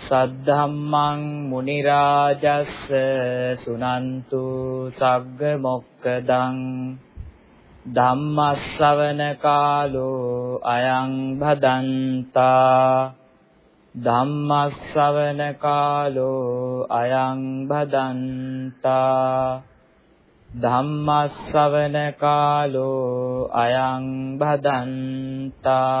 සද්ධම්මං මුනි රාජස්ස සුනන්තු සග්ග මොක්කදං ධම්මස්සවන කාලෝ අයං භදන්තා ධම්මස්සවන කාලෝ අයං භදන්තා ධම්මස්සවන කාලෝ අයං භදන්තා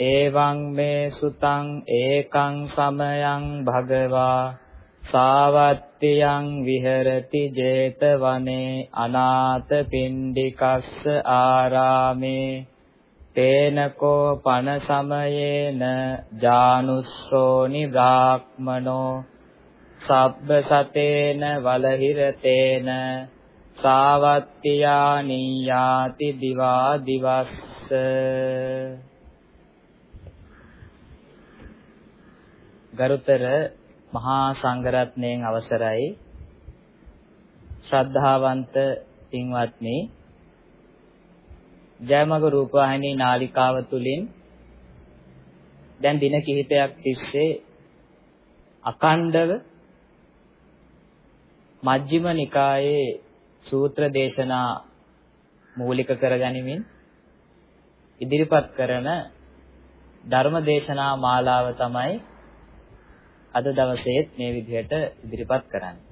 එවං මේ සුතං ඒකං සමයං භගවා සාවත්තියං විහෙරති 제තවනේ අනාථ පින්ඩිකස්ස ආරාමේ තේනකෝ පන සමයේන ජානුස්සෝනි බ්‍රාහ්මනෝ සබ්බ සතේන වලහිරතේන සාවත්තියා නියාති දිවා දිවස්ස ගරුතර මහා සංඝරත්නයන් අවසරයි. ශ්‍රද්ධාවන්ත පින්වත්නි ජයමග රූපවාහිනී නාලිකාව තුලින් දැන් දින කිහිපයක් තිස්සේ අකණ්ඩව මජ්ක්‍ධිම නිකායේ සූත්‍ර දේශනා මූලික කරගනිමින් ඉදිරිපත් කරන ධර්ම දේශනා මාලාව තමයි අද දවසේත් මේ විදිහට ඉදිරිපත් කරන්නේ.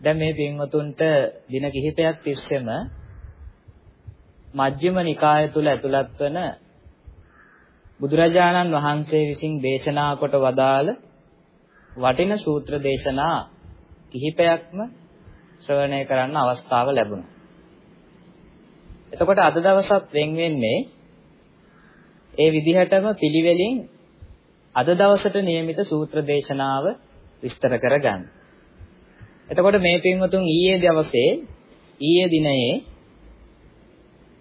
දැන් මේ පින්වතුන්ට දින කිහිපයක් තිස්සෙම මජ්ක්‍ධිම නිකාය තුල ඇතුළත් වන බුදුරජාණන් වහන්සේ විසින් දේශනා කොට වදාළ වටින සූත්‍ර දේශනා කිහිපයක්ම ශ්‍රවණය කරන්න අවස්ථාව ලැබුණා. එතකොට අද දවසත් වෙන් වෙන්නේ ඒ විදිහටම පිළිවෙලින් අද දවසට નિયમિત සූත්‍ර දේශනාව විස්තර කරගන්න. එතකොට මේ පින්වතුන් ඊයේ දවසේ ඊයේ දිනයේ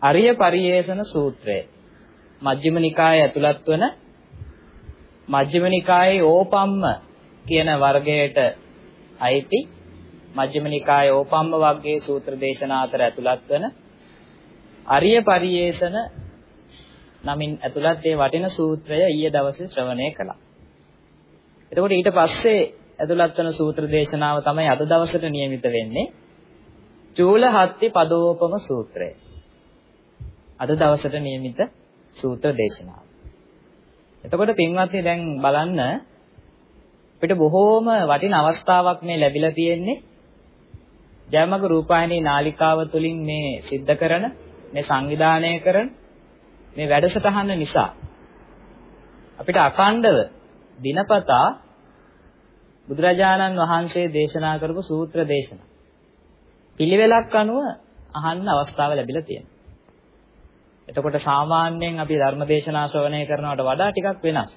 අරිය පරියේෂණ සූත්‍රය මජ්ක්‍ධිම නිකායේ ඇතුළත් වන මජ්ක්‍ධිම නිකායේ ඕපම්ම කියන වර්ගයට අයිති මජ්ක්‍ධිම නිකායේ ඕපම්ම වර්ගයේ සූත්‍ර දේශනා අතර ඇතුළත් වන අරිය පරියේෂණ නමින් ඇතුළත් ඒ වටින සූත්‍රය ඊයේ දවසේ ශ්‍රවණය කළා. එතකොට ඊට පස්සේ ඇතුළත් වන සූත්‍ර දේශනාව තමයි අද දවසට નિયમિત වෙන්නේ. චූලහත්ති පදෝපම සූත්‍රය. අද දවසට નિયમિત සූත්‍ර දේශනාව. එතකොට පින්වත්නි දැන් බලන්න අපිට බොහෝම වටින අවස්ථාවක් මේ ලැබිලා තියෙන්නේ ජයමග රූපායනී නාලිකාව තුලින් මේ සිද්ධ කරන මේ සංවිධානය කරන මේ වැඩසටහන නිසා අපිට අකණ්ඩව දිනපතා බුදුරජාණන් වහන්සේ දේශනා කරපු සූත්‍ර දේශනා පිළිවෙලක් අනුව අහන්න අවස්ථාව ලැබිලා තියෙනවා. එතකොට සාමාන්‍යයෙන් අපි ධර්මදේශනා ශ්‍රවණය කරනවට වඩා ටිකක් වෙනස්.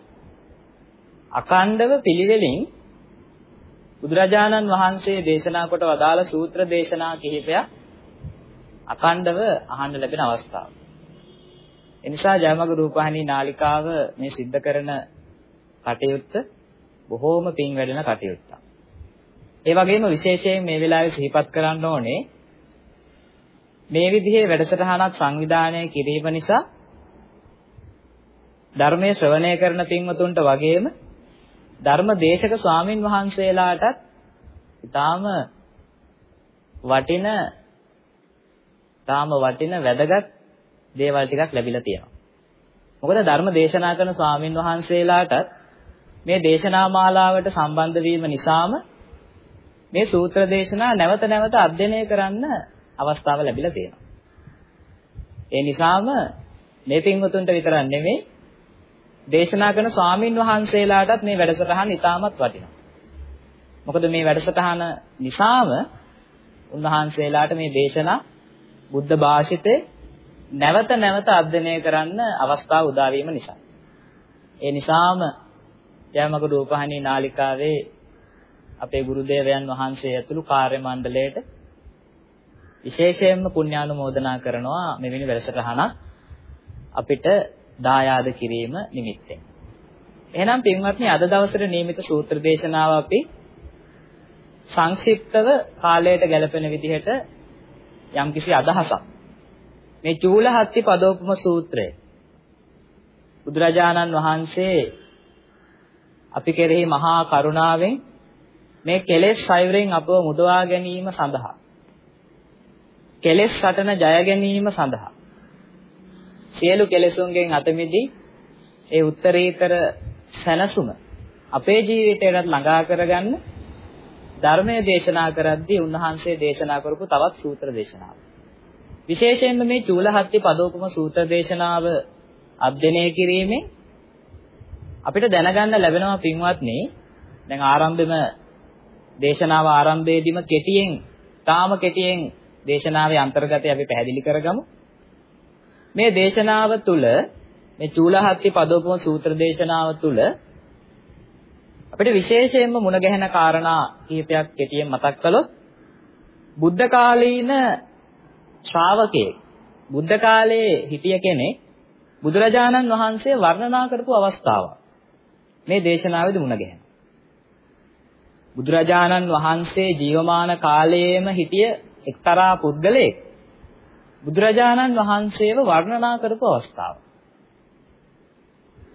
අකණ්ඩව පිළිවෙලින් බුදුරජාණන් වහන්සේ දේශනා කොට වදාළ සූත්‍ර දේශනා කිහිපයක් අකණ්ඩව අහන්න ලැබෙන අවස්ථාව. එනිසා ජයමග රූපහානි නාලිකාව මේ සිද්ධ කරන කටයුත්ත බොහෝම පිං වැඩෙන කටයුත්තක්. ඒ වගේම විශේෂයෙන් මේ වෙලාවේ සිහිපත් කරන්න ඕනේ මේ විදිහේ වැඩසටහනක් සංවිධානය කිරීම නිසා ධර්මයේ ශ්‍රවණය කරන පින්වතුන්ට වගේම ධර්ම දේශක ස්වාමින් වහන්සේලාටත් ඊටාම වටින ඊටාම වටින වැදගත් දේවල් ටිකක් ලැබිලා තියෙනවා. මොකද ධර්ම දේශනා කරන ස්වාමින් වහන්සේලාටත් මේ දේශනා මාලාවට සම්බන්ධ වීම නිසාම මේ සූත්‍ර දේශනා නැවත නැවත අධ්‍යයනය කරන්න අවස්ථාව ලැබිලා තියෙනවා. ඒ නිසාම මේ පින්වතුන්ට විතරක් නෙමෙයි දේශනා කරන ස්වාමින් වහන්සේලාටත් මේ වැඩසටහන ඉතාමත් වටිනවා. මොකද මේ වැඩසටහන නිසාම උන්වහන්සේලාට මේ දේශනා බුද්ධ භාෂිතේ නැවත නැවත අධ්‍යයනය කරන්න අවස්ථාව උදා වීම නිසා. ඒ නිසාම යමක රූපහානි නාලිකාවේ අපේ ගුරුදේවයන් වහන්සේ ඇතුළු කාර්ය මණ්ඩලයට විශේෂයෙන්ම පුණ්‍යානුමෝදනා කරනවා මෙවැනි වැඩසටහනක් අපිට දායාද කිරීම නිමිත්තෙන්. එහෙනම් පින්වත්නි අද දවසේ නියමිත සූත්‍ර දේශනාව අපි සංක්ෂිප්තව කාලයට ගැලපෙන විදිහට යම්කිසි අදහසක් මේ චූලහත්ති පදෝපම සූත්‍රය බුදුරජාණන් වහන්සේ අපි කෙරෙහි මහා කරුණාවෙන් මේ කෙලෙස් සයවරෙන් අපව මුදවා ගැනීම සඳහා කෙලෙස් සටන ජය ගැනීම සඳහා සියලු කෙලෙසුන්ගෙන් අත මිදී ඒ උත්තරීතර සැනසුම අපේ ජීවිතයට ළඟා කරගන්න ධර්මයේ දේශනා කරද්දී උන්වහන්සේ දේශනා කරපු තවත් සූත්‍ර දේශනාවක්. විශේෂයෙන්ම මේ චූලහත්ති පදෝපම සූත්‍ර දේශනාව අධ්‍යයනය කිරීමෙන් අපිට දැනගන්න ලැබෙනවා පින්වත්නි දැන් ආරම්භෙම දේශනාව ආරම්භයේදීම කෙටියෙන් තාම කෙටියෙන් දේශනාවේ අන්තර්ගතය අපි පැහැදිලි කරගමු. මේ දේශනාව තුළ මේ චූලහත්ති පදෝපම සූත්‍ර දේශනාව තුළ අපිට විශේෂයෙන්ම මුණ ගැහෙන කාරණා කිහිපයක් කෙටියෙන් මතක් කළොත් බුද්ධ කාලීන ශ්‍රාවකයෙක් බුද්ධ කාලයේ හිටිය කෙනෙක් බුදුරජාණන් වහන්සේ වර්ණනා කරපු අවස්ථාවක් මේ දේශනාවේදී මුණ ගැහෙනවා. බුදුරජාණන් වහන්සේ ජීවමාන කාලයේම හිටිය එක්තරා පුද්ගලයෙක් බුදුරජාණන් වහන්සේව වර්ණනා කරපු අවස්ථාව.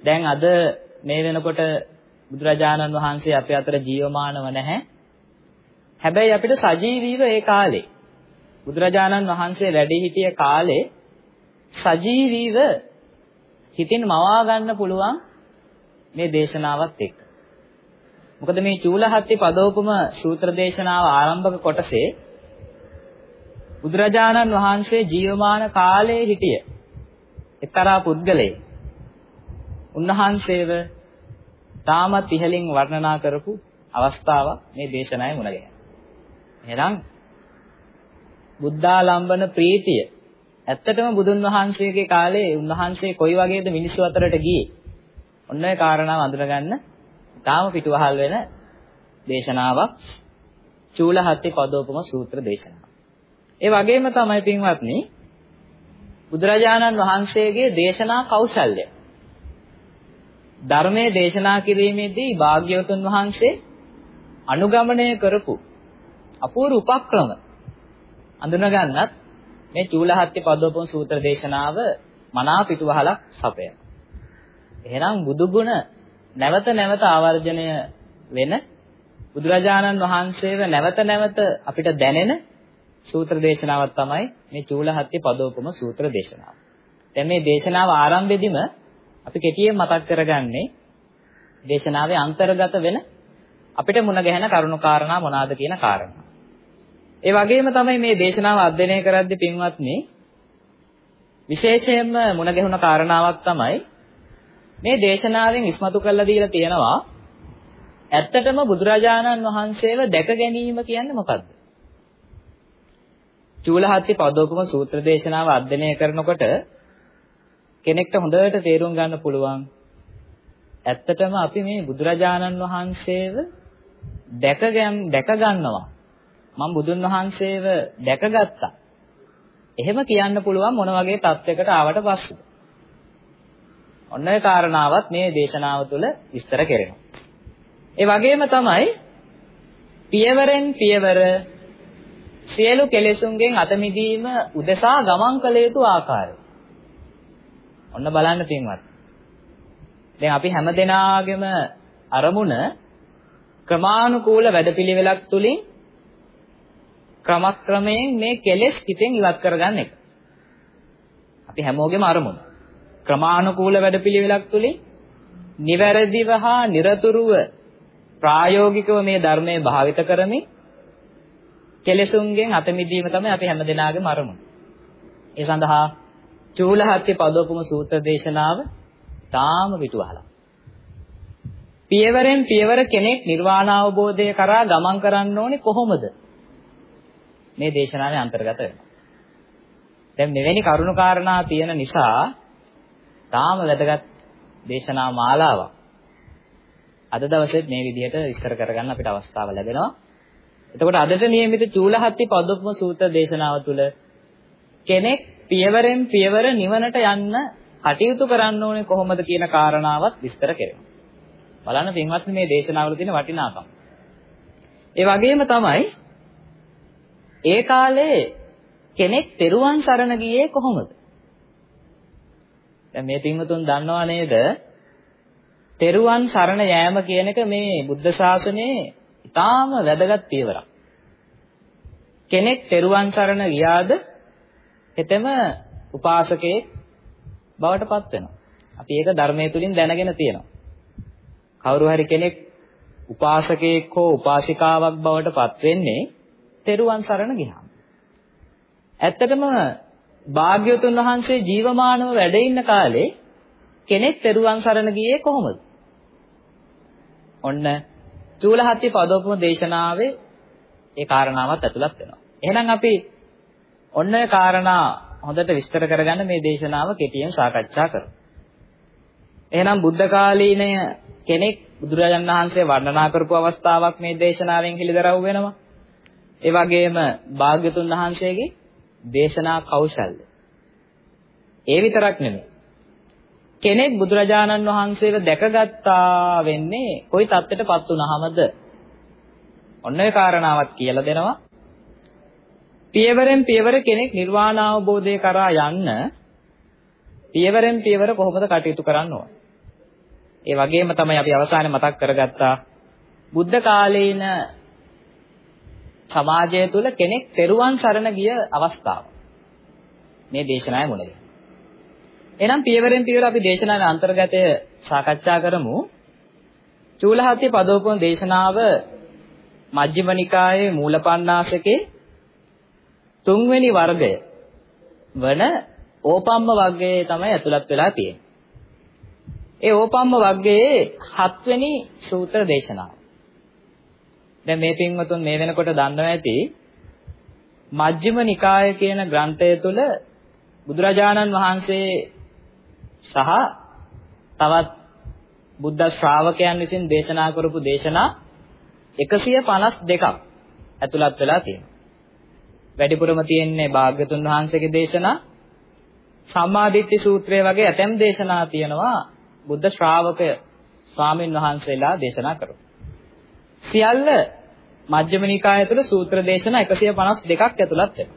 දැන් අද මේ වෙනකොට බුදුරජාණන් වහන්සේ අපේ අතර ජීවමානව නැහැ. හැබැයි අපිට සජීවීව ඒ කාලේ බුදුරජාණන් වහන්සේ වැඩ සිටිය කාලේ සජීවීව හිතින් මවා ගන්න පුළුවන් මේ දේශනාවත් එක්ක. මොකද මේ චූලහත්ති පදෝපම සූත්‍ර දේශනාව ආරම්භක කොටසේ බුදුරජාණන් වහන්සේ ජීවමාන කාලයේ හිටිය එක්තරා පුද්ගලයෙක් උන්වහන්සේව තාමත් ඉහළින් වර්ණනා කරපු අවස්ථාවක් මේ දේශනාවේ මුණ ගැහෙනවා. එහෙනම් බුද්ධාලම්බන ප්‍රීතිය ඇත්තටම බුදුන් වහන්සේගේ කාලේ උන්වහන්සේ කොයි වගේද මිනිස්සු අතරට ගියේ? ඔන්න ඒ කාරණාව අඳුරගන්න තාම පිටුවහල් වෙන දේශනාවක් චූලහත්ති පදෝපම සූත්‍ර දේශනාව. ඒ වගේම තමයි පින්වත්නි බුදුරජාණන් වහන්සේගේ දේශනා කෞශල්‍ය ධර්මයේ දේශනා කිරීමේදී භාග්‍යවතුන් වහන්සේ අනුගමනය කරපු අපූර්ව උපක්‍රම අඳුනගන්නත් මේ චූලහත්ති පදෝපම සූත්‍ර දේශනාව මනා පිටුවහලක් සපයන. එහෙනම් බුදු ගුණ නැවත නැවත ආවර්ජනය වෙන බුදුරජාණන් වහන්සේව නැවත නැවත අපිට දැනෙන සූත්‍ර දේශනාවක් තමයි මේ චූලහත්ති පදෝපම සූත්‍ර දේශනාව. දැන් මේ දේශනාව ආරම්භෙදිම අපි කෙටියෙන් මතක් කරගන්නේ දේශනාවේ අන්තර්ගත වෙන අපිට මුණ ගැහෙන කරුණු කාරණා මොනවාද කියන කාරණා. ඒ වගේම තමයි මේ දේශනාව අධ්‍යයනය කරද්දී පින්වත්නි විශේෂයෙන්ම මුණ ගැහුණ කාරණාවක් තමයි මේ දේශනාවෙන් ඉස්මතු කරලා දීලා තියෙනවා ඇත්තටම බුදුරජාණන් වහන්සේව දැක ගැනීම කියන්නේ මොකක්ද? චූලහත්ති පදෝපම සූත්‍ර දේශනාව අධ්‍යයනය කරනකොට කෙනෙක්ට හොඳට තේරුම් ගන්න පුළුවන් ඇත්තටම අපි මේ බුදුරජාණන් වහන්සේව දැක දැක ගන්නවා මම බුදුන් වහන්සේව දැකගත්තා එහෙම කියන්න පුළුවන් මොන වගේ තත්යකට ආවට පස්සේද ඔන්න ඒ කාරණාවත් මේ දේශනාව තුළ විස්තර කෙරෙනවා ඒ වගේම තමයි පියවරෙන් පියවර සියලු කෙලෙසුන්ගෙන් අත මිදීම උදෙසා ගමන් කළ යුතු ආකාරය. ඔන්න බලන්න පින්වත්. දැන් අපි හැමදෙනාගේම අරමුණ ක්‍රමානුකූල වැඩපිළිවෙලක් තුලින් ක්‍රමක්‍රමයෙන් මේ කෙලෙස් හිතෙන් ඉවත් කරගන්න එක. අපි හැමෝගෙම අරමුණ. ක්‍රමානුකූල වැඩපිළිවෙලක් තුලින් නිවැරදිව හා নিরතුරුව ප්‍රායෝගිකව මේ ධර්මයේ භාවිත කරමින් කෙලෙසුන්ගෙන් අත මිදීම තමයි අපි හැමදෙනාගේම අරමුණ. ඒ සඳහා චූලහත්ය පදෝපම සූත්‍ර දේශනාව තාම පිටුවහලා. පියවරෙන් පියවර කෙනෙක් නිර්වාණ අවබෝධය කරා ගමන් කරන්න ඕනේ කොහොමද? මේ දේශනාවේ අන්තර්ගත වෙනවා. දැන් මෙවැනි කරුණු කාරණා තියෙන නිසා තාම වැදගත් දේශනා මාලාවක්. අද දවසෙත් මේ විදිහට විස්තර කරගන්න අපිට අවස්ථාව ලැබෙනවා. එතකොට අදට නියමිත චූලහත්ති පදොප්පම සූත්‍ර දේශනාව තුළ කෙනෙක් පියවරෙන් පියවර නිවනට යන්න කටයුතු කරන්න ඕනේ කොහොමද කියන කාරණාවත් විස්තර කෙරෙනවා. බලන්න පින්වත්නි මේ දේශනාවල තියෙන වටිනාකම. ඒ වගේම තමයි ඒ කාලේ කෙනෙක් තෙරුවන් සරණ ගියේ කොහොමද? දැන් මේ පින්වතුන් දන්නවා නේද? තෙරුවන් සරණ යෑම කියන එක මේ බුද්ධ ශාසනයේ ඉතාම වැදගත් පියවරක්. කෙනෙක් තෙරුවන් සරණ ගියාද හෙතෙම උපාසකයෙක් බවට පත් වෙනවා. අපි ඒක ධර්මයේ තුලින් දැනගෙන තියෙනවා. කවුරු හරි කෙනෙක් උපාසකයෙක් හෝ උපාසිකාවක් බවට පත් වෙන්නේ තෙරුවන් සරණ ගියාම. ඇත්තටම භාග්‍යවතුන් වහන්සේ ජීවමානව වැඩ ඉන්න කාලේ කෙනෙක් තෙරුවන් සරණ ගියේ කොහොමද? ඔන්න චූලහත්ති පදෝපම දේශනාවේ ඒ කාරණාවත් ඇතුළත් වෙනවා. එහෙනම් අපි ඔන්න ඒ කාරණා හොඳට විස්තර කරගන්න මේ දේශනාව කෙටියෙන් සාකච්ඡා කරමු. එහෙනම් බුද්ධ කාලීනය කෙනෙක් බුදුරජාණන් වහන්සේ වර්ණනා කරපු අවස්ථාවක් මේ දේශනාවෙන් හෙළිදරව් වෙනවා. ඒ වගේම භාග්‍යතුන් වහන්සේගේ දේශනා කෞශල්‍ය. ඒ විතරක් නෙමෙයි. කෙනෙක් බුදුරජාණන් වහන්සේව දැකගත්තා වෙන්නේ කොයි தත්ත්වයටපත් වුනහමද? ඔන්න ඒ කාරණාවත් කියලා දෙනවා. පියවරෙන් පියවර කෙනෙක් නිර්වාණ අවබෝධය කරා යන්න පියවරෙන් පියවර කොහොමද කටයුතු කරන්න ඕන? ඒ වගේම තමයි අපි අවසානයේ මතක් කරගත්තා බුද්ධ කාලේන සමාජය තුළ කෙනෙක් තෙරුවන් සරණ ගිය අවස්ථාව. මේ දේශනාවේ මුලදී. එහෙනම් පියවරෙන් පියවර අපි දේශනාවේ අන්තර්ගතය සාකච්ඡා කරමු. චූලහත්ති පදෝපම දේශනාව මජ්ක්‍ධිම නිකායේ මූලපණ්ණාසකේ තුන්වෙනි වර්ගය වන ඕපම්ම වර්ගයේ තමයි ඇතුළත් වෙලා තියෙන්නේ. ඒ ඕපම්ම වර්ගයේ හත්වෙනි සූත්‍ර දේශනාව. දැන් මේ පින්වතුන් මේ වෙනකොට දන්නවා ඇති මජ්ක්‍ධිම නිකාය කියන ග්‍රන්ථය තුල බුදුරජාණන් වහන්සේ සහ තවත් බුද්ධ ශ්‍රාවකයන් විසින් දේශනා කරපු දේශනා 152ක් ඇතුළත් වෙලා තියෙනවා. වැඩිපුරම තියෙන්නේ භාග්‍යතුන් වහන්සේගේ දේශනා සම්මාදිට්ඨි සූත්‍රය වගේ ඇතැම් දේශනා තියෙනවා බුද්ධ ශ්‍රාවක ස්වාමින් වහන්සේලා දේශනා කරපු. සියල්ල මජ්ක්‍ධිම නිකාය තුළ සූත්‍ර දේශනා 152ක් ඇතුළත් වෙනවා.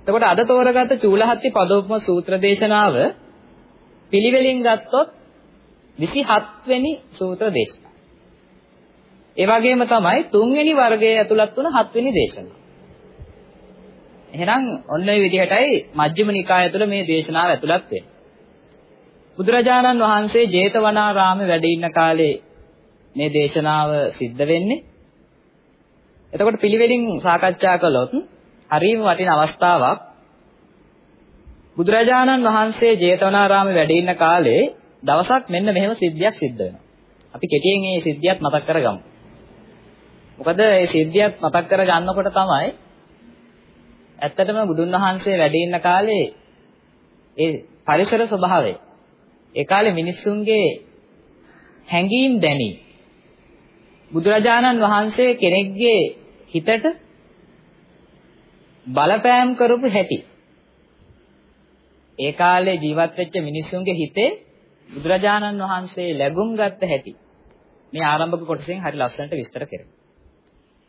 එතකොට අද තෝරගත්ත චූලහත්ති පදෝපම සූත්‍ර දේශනාව පිළිවෙලින් ගත්තොත් 27 වෙනි සූත්‍ර දේශනාව. ඒ වගේම තමයි තුන්වෙනි වර්ගයේ ඇතුළත් වුණ හත්වෙනි දේශනාව. එහෙනම් ඔන්න ඔය විදිහටයි මජ්ක්‍ධිම නිකාය තුළ මේ දේශනාව ඇතුළත් වෙන්නේ. බුදුරජාණන් වහන්සේ ජේතවනාරාමේ වැඩ ඉන්න කාලේ මේ දේශනාව සිද්ධ වෙන්නේ. එතකොට පිළිවෙලින් සාකච්ඡා කළොත් හරිම වටින අවස්ථාවක් බුදුරජාණන් වහන්සේ ජේතවනාරාමේ වැඩ ඉන්න කාලේ දවසක් මෙන්න මෙහෙම සිද්ධියක් සිද්ධ වෙනවා. අපි කෙටියෙන් මේ සිද්ධියත් මතක් කරගමු. මොකද මේ සිද්ධියත් මතක් කරගන්නකොට තමයි ඇත්තටම බුදුන් වහන්සේ වැඩ ඉන්න කාලේ ඒ පරිසර ස්වභාවය ඒ කාලේ මිනිස්සුන්ගේ හැඟීම් දැනි බුදුරජාණන් වහන්සේ කෙනෙක්ගේ හිතට බලපෑම් කරපු හැටි ඒ කාලේ ජීවත් වෙච්ච මිනිස්සුන්ගේ හිතේ බුදුරජාණන් වහන්සේ ලැබුම් ගත්ත හැටි මේ ආරම්භක කොටසෙන් හරි ලස්සනට විස්තර කරනවා.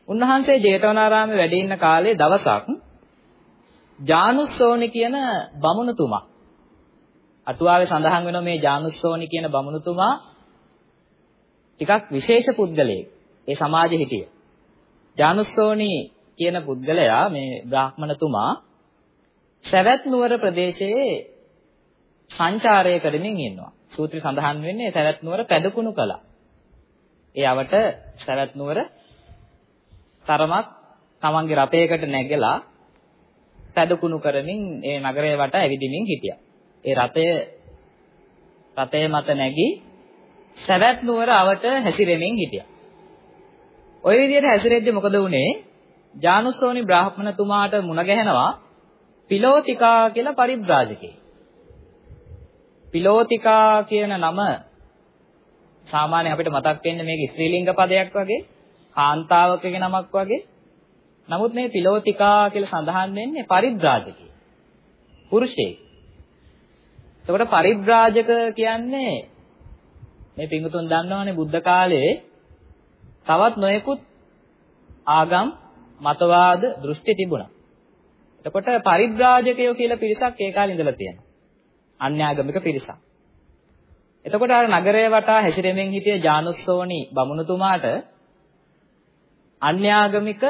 උන්වහන්සේ ජේතවනාරාමේ වැඩ ඉන්න කාලේ දවසක් ජානුස්සෝනි කියන බමුණුතුමා අටුවාවේ සඳහන් වෙනවා මේ ජානුස්සෝනි කියන බමුණුතුමා ටිකක් විශේෂ පුද්ගලයෙක්. ඒ සමාජෙ හිටිය. ජානුස්සෝනි කියන පුද්ගලයා මේ බ්‍රාහ්මණතුමා සවැත් නුවර ප්‍රදේශයේ සංචාරය කරමින් ඉන්නවා. සූත්‍රය සඳහන් වෙන්නේ සවැත් නුවර පැදකුණු කළා. ඒ අවට සවැත් නුවර තරමක් තමන්ගේ රථයකට නැගලා පැදකුණු කරමින් ඒ නගරය වට ඇවිදිමින් හිටියා. ඒ රථය රථය මත නැගී සවැත් නුවර අවට හැසිරෙමින් හිටියා. ওই විදිහට හැසිරෙද්දි මොකද වුනේ? ජානුස්සෝනි බ්‍රාහ්මණතුමාට මුණ ගැහෙනවා පිලෝතිකා කියලා පරිබ්‍රාජකේ. පිලෝතිකා කියන නම සාමාන්‍ය අපිට මතක් වෙන්නේ මේක ස්ත්‍රීලිංග පදයක් වගේ, කාන්තාවකගේ නමක් වගේ. නමුත් මේ පිලෝතිකා කියලා සඳහන් වෙන්නේ පරිබ්‍රාජකේ. පුරුෂයෙක්. එතකොට පරිබ්‍රාජක කියන්නේ මේ පිඟුතුන් දන්නවනේ බුද්ධ කාලයේ තවත් නොයෙකුත් ආගම් මතවාද දෘෂ්ටි තිබුණා. එතකොට පරිබ්‍රාජකයෝ කියලා පිරිසක් ඒ කාලේ ඉඳලා තියෙනවා. අන්‍යාගමික පිරිසක්. එතකොට අර නගරය වටා හැසිරෙමින් හිටිය ජානුස්සෝනි බමුණුතුමාට අන්‍යාගමික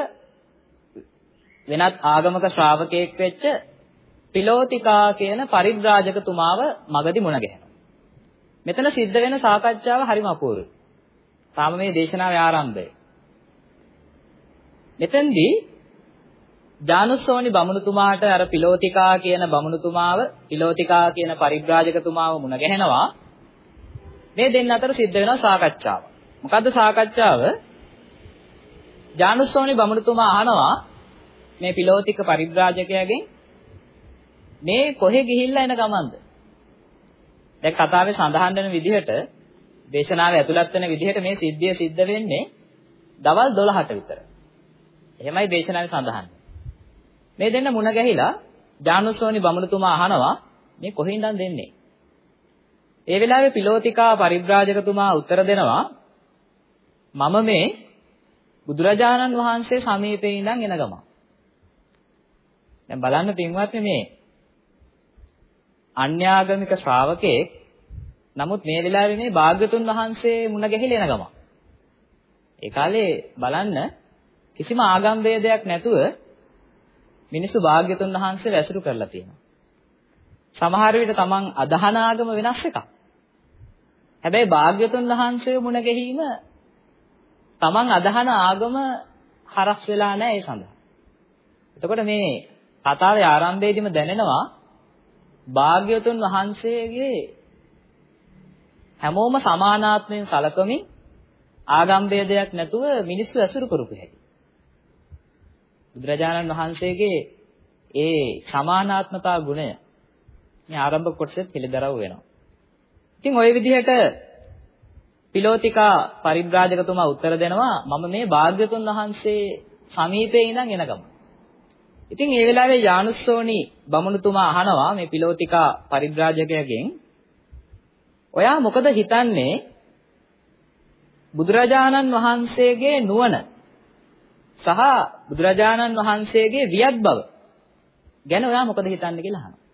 වෙනත් ආගමක ශ්‍රාවකයෙක් වෙච්ච පිලෝතිකා කියන පරිබ්‍රාජකතුමාව මගදී මුණ ගැහෙනවා. මෙතන සිද්ධ වෙන සාකච්ඡාව හරිම අපූර්වයි. තාම මේ දේශනාවේ ආරම්භය. මෙතෙන්දී ජානුස්සෝනි බමුණුතුමාට අර පිලෝතිකා කියන බමුණුතුමාව පිලෝතිකා කියන පරිබ්‍රාජකතුමාව මුණ ගැහෙනවා. මේ දෙන්න අතර සිද්ධ වෙනවා සාකච්ඡාව. මොකද්ද සාකච්ඡාව? ජානුස්සෝනි බමුණුතුමා අහනවා මේ පිලෝතික පරිබ්‍රාජකයාගෙන් මේ කොහෙ ගිහිල්ලා එන ගමන්ද? දැන් කතාවේ සඳහන් වෙන විදිහට දේශනාවේ ඇතුළත් වෙන විදිහට මේ සිද්ධිය සිද්ධ වෙන්නේ දවල් 12ට විතර. එහෙමයි දේශනාවේ සඳහන්. මේ දෙන්න මුණ ගැහිලා ජානුස්සෝනි බමුණුතුමා අහනවා මේ කොහෙන්ද දෙන්නේ? ඒ වෙලාවේ පිලෝතිකා පරිබ්‍රාජකතුමා උත්තර දෙනවා මම මේ බුදුරජාණන් වහන්සේ සමීපේ ඉඳන් එන ගම. දැන් බලන්න පින්වත්නි මේ අන්‍යාගමික ශ්‍රාවකෙක් නමුත් මේ වෙලාවේ මේ භාග්‍යතුන් වහන්සේ මුණ ගැහිලා එන ගම. ඒ කාලේ බලන්න කිසිම ආගම් ભેදයක් නැතුව මිනිස්සු භාග්‍යතුන් වහන්සේ වැසුරු කරලා තියෙනවා. සමහර විට තමන් අදහන ආගම වෙනස් එකක්. හැබැයි භාග්‍යතුන් වහන්සේ මුණ ගැහිම තමන් අදහන ආගම හරස් වෙලා නැහැ ඒ සඳහා. එතකොට මේ කතාවේ ආරම්භයේදීම දැනෙනවා භාග්‍යවතුන් වහන්සේගේ හැමෝම සමානාත්මයෙන් සලකමින් ආගම් ભેදයක් නැතුව මිනිස්සු ඇසුරු කරපු හැටි. බුදුරජාණන් වහන්සේගේ ඒ සමානාත්මතා ගුණය මේ ආරම්භ කොටසෙත් පිළිදරව් වෙනවා. ඉතින් ওই විදිහට පිලෝතිකා පරිබ්‍රාජකතුමා උත්තර දෙනවා මම මේ භාග්‍යතුන් වහන්සේ සමීපේ ඉඳන් එන ගමන. ඉතින් ඒ වෙලාවේ යානුස්සෝනි බමුණුතුමා අහනවා මේ පිලෝතිකා පරිබ්‍රාජකයාගෙන් ඔයා මොකද හිතන්නේ බුදුරජාණන් වහන්සේගේ නුවණ සහ බුදුරජාණන් වහන්සේගේ වියත් බව ගැන ඔයා මොකද හිතන්නේ කියලා අහනවා.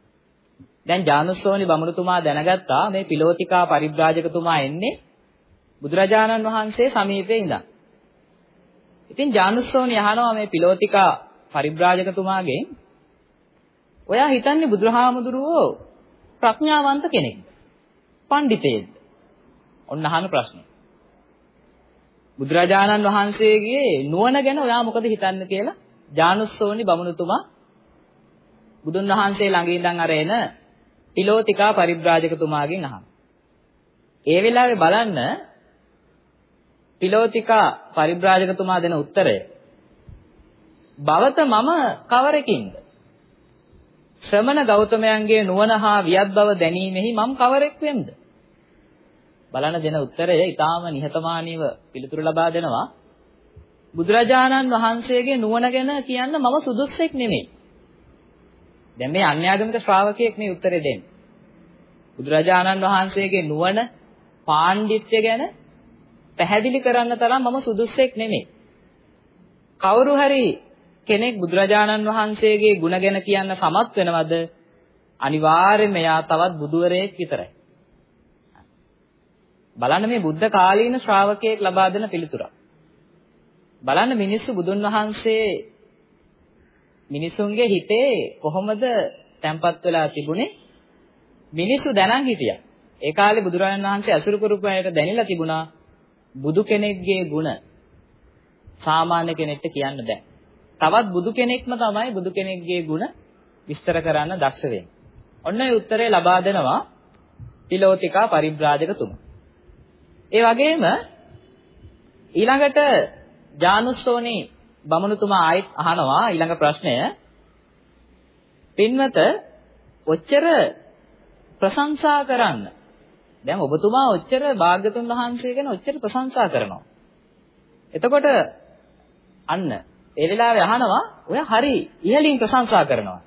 දැන් ජානුස්සෝනි බමුණුතුමා දැනගත්තා මේ පිලෝතිකා පරිබ්‍රාජකතුමා එන්නේ බුදුරජාණන් වහන්සේ සමීපේ ඉඳන්. ඉතින් ජානුස්සෝනි අහනවා මේ පිලෝතිකා පරිබ්‍රාජකතුමාගෙන් ඔයා හිතන්නේ බුදුරහාමුදුරුවෝ ප්‍රඥාවන්ත කෙනෙක්ද? පඬිතේද? ඔන්න අහන ප්‍රශ්නේ. බුදුරජාණන් වහන්සේගේ නුවණ ගැන ඔයා මොකද හිතන්නේ කියලා ජානුස්සෝනි බමුණුතුමා බුදුන් වහන්සේ ළඟ ඉඳන් අර එන පිලෝතිකා පරිබ්‍රාජකතුමාගෙන් අහනවා. ඒ වෙලාවේ බලන්න පිලෝතිකා පරිබ්‍රාජකතුමා දෙන උත්තරය භවත මම කවරකින්ද ශ්‍රමණ ගෞතමයන්ගේ නුවණ හා වියත් බව දැනීමෙහි මම කවරෙක් වෙම්ද බලන දෙන උත්තරය ඊටාම නිහතමානීව පිළිතුරු ලබා දෙනවා. බුදුරජාණන් වහන්සේගේ නුවණ ගැන කියන්න මම සුදුස්සෙක් නෙමෙයි. දැන් මේ අන්‍යාගමික ශ්‍රාවකයෙක් මේ උත්තරේ දෙන්නේ. බුදුරජාණන් වහන්සේගේ නුවණ පාණ්ඩිත්‍ය ගැන පැහැදිලි කරන්න තරම් මම සුදුස්සෙක් නෙමෙයි. කවුරු හරි කෙනෙක් බුදුරජාණන් වහන්සේගේ ගුණ ගැන කියන්න සමත් වෙනවද? අනිවාර්යයෙන්ම එයා තවත් බුදුවරයෙක් විතරයි. බලන්න මේ බුද්ධ කාලීන ශ්‍රාවකයෙක් ලබා දෙන පිළිතුරක්. බලන්න මිනිස්සු බුදුන් වහන්සේ මිනිසුන්ගේ හිතේ කොහොමද තැම්පත් වෙලා තිබුණේ? මිනිස්සු දැනන් හිටියා. ඒ කාලේ බුදුරජාණන් වහන්සේ අසුරු කරපු අයට දැනෙලා තිබුණා බුදු කෙනෙක්ගේ ಗುಣ සාමාන්‍ය කෙනෙක්ට කියන්න බෑ. තවත් බුදු කෙනෙක්ම තමයි බුදු කෙනෙක්ගේ ಗುಣ විස්තර කරන්න දක්ෂ වෙන්නේ. ඔන්න ඒ උත්තරේ ලබා දෙනවා තිලෝතිකා පරිබ්‍රාජකතුමා. ඒ වගේම ඊළඟට ජානුස්සෝනි බමුණුතුමා ආයෙත් අහනවා ඊළඟ ප්‍රශ්නය. පින්වත ඔච්චර ප්‍රශංසා කරන්න. දැන් ඔබතුමා ඔච්චර භාග්‍යතුන් වහන්සේ ගැන ඔච්චර ප්‍රශංසා කරනවා. එතකොට අන්න ඒ වෙලාවේ අහනවා ඔය හරි ඉහලින් ප්‍රශංසා කරනවා.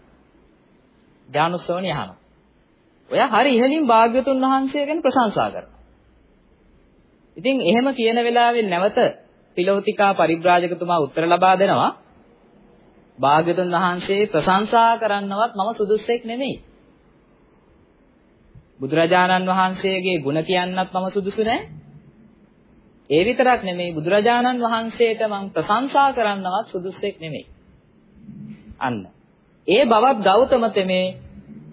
ජානුස්සෝනි අහනවා. ඔය හරි ඉහලින් භාග්‍යතුන් වහන්සේ ගැන ප්‍රශංසා කරනවා. ඉතින් එහෙම කියන වෙලාවේ නැවත පිලෝතිකා පරිබ්‍රාජකතුමා උත්තර ලබා දෙනවා. භාග්‍යතුන් වහන්සේ ප්‍රශංසා කරන්නවත් මම සුදුස්සෙක් නෙමෙයි. බුදුරජාණන් වහන්සේගේ ගුණ කියන්නත් මම සුදුසු නැහැ. ඒ විතරක් නෙමෙයි බුදුරජාණන් වහන්සේට මම ප්‍රශංසා කරන්නවත් සුදුස්සෙක් නෙමෙයි. අන්න. ඒ බවත් ගෞතම තෙමේ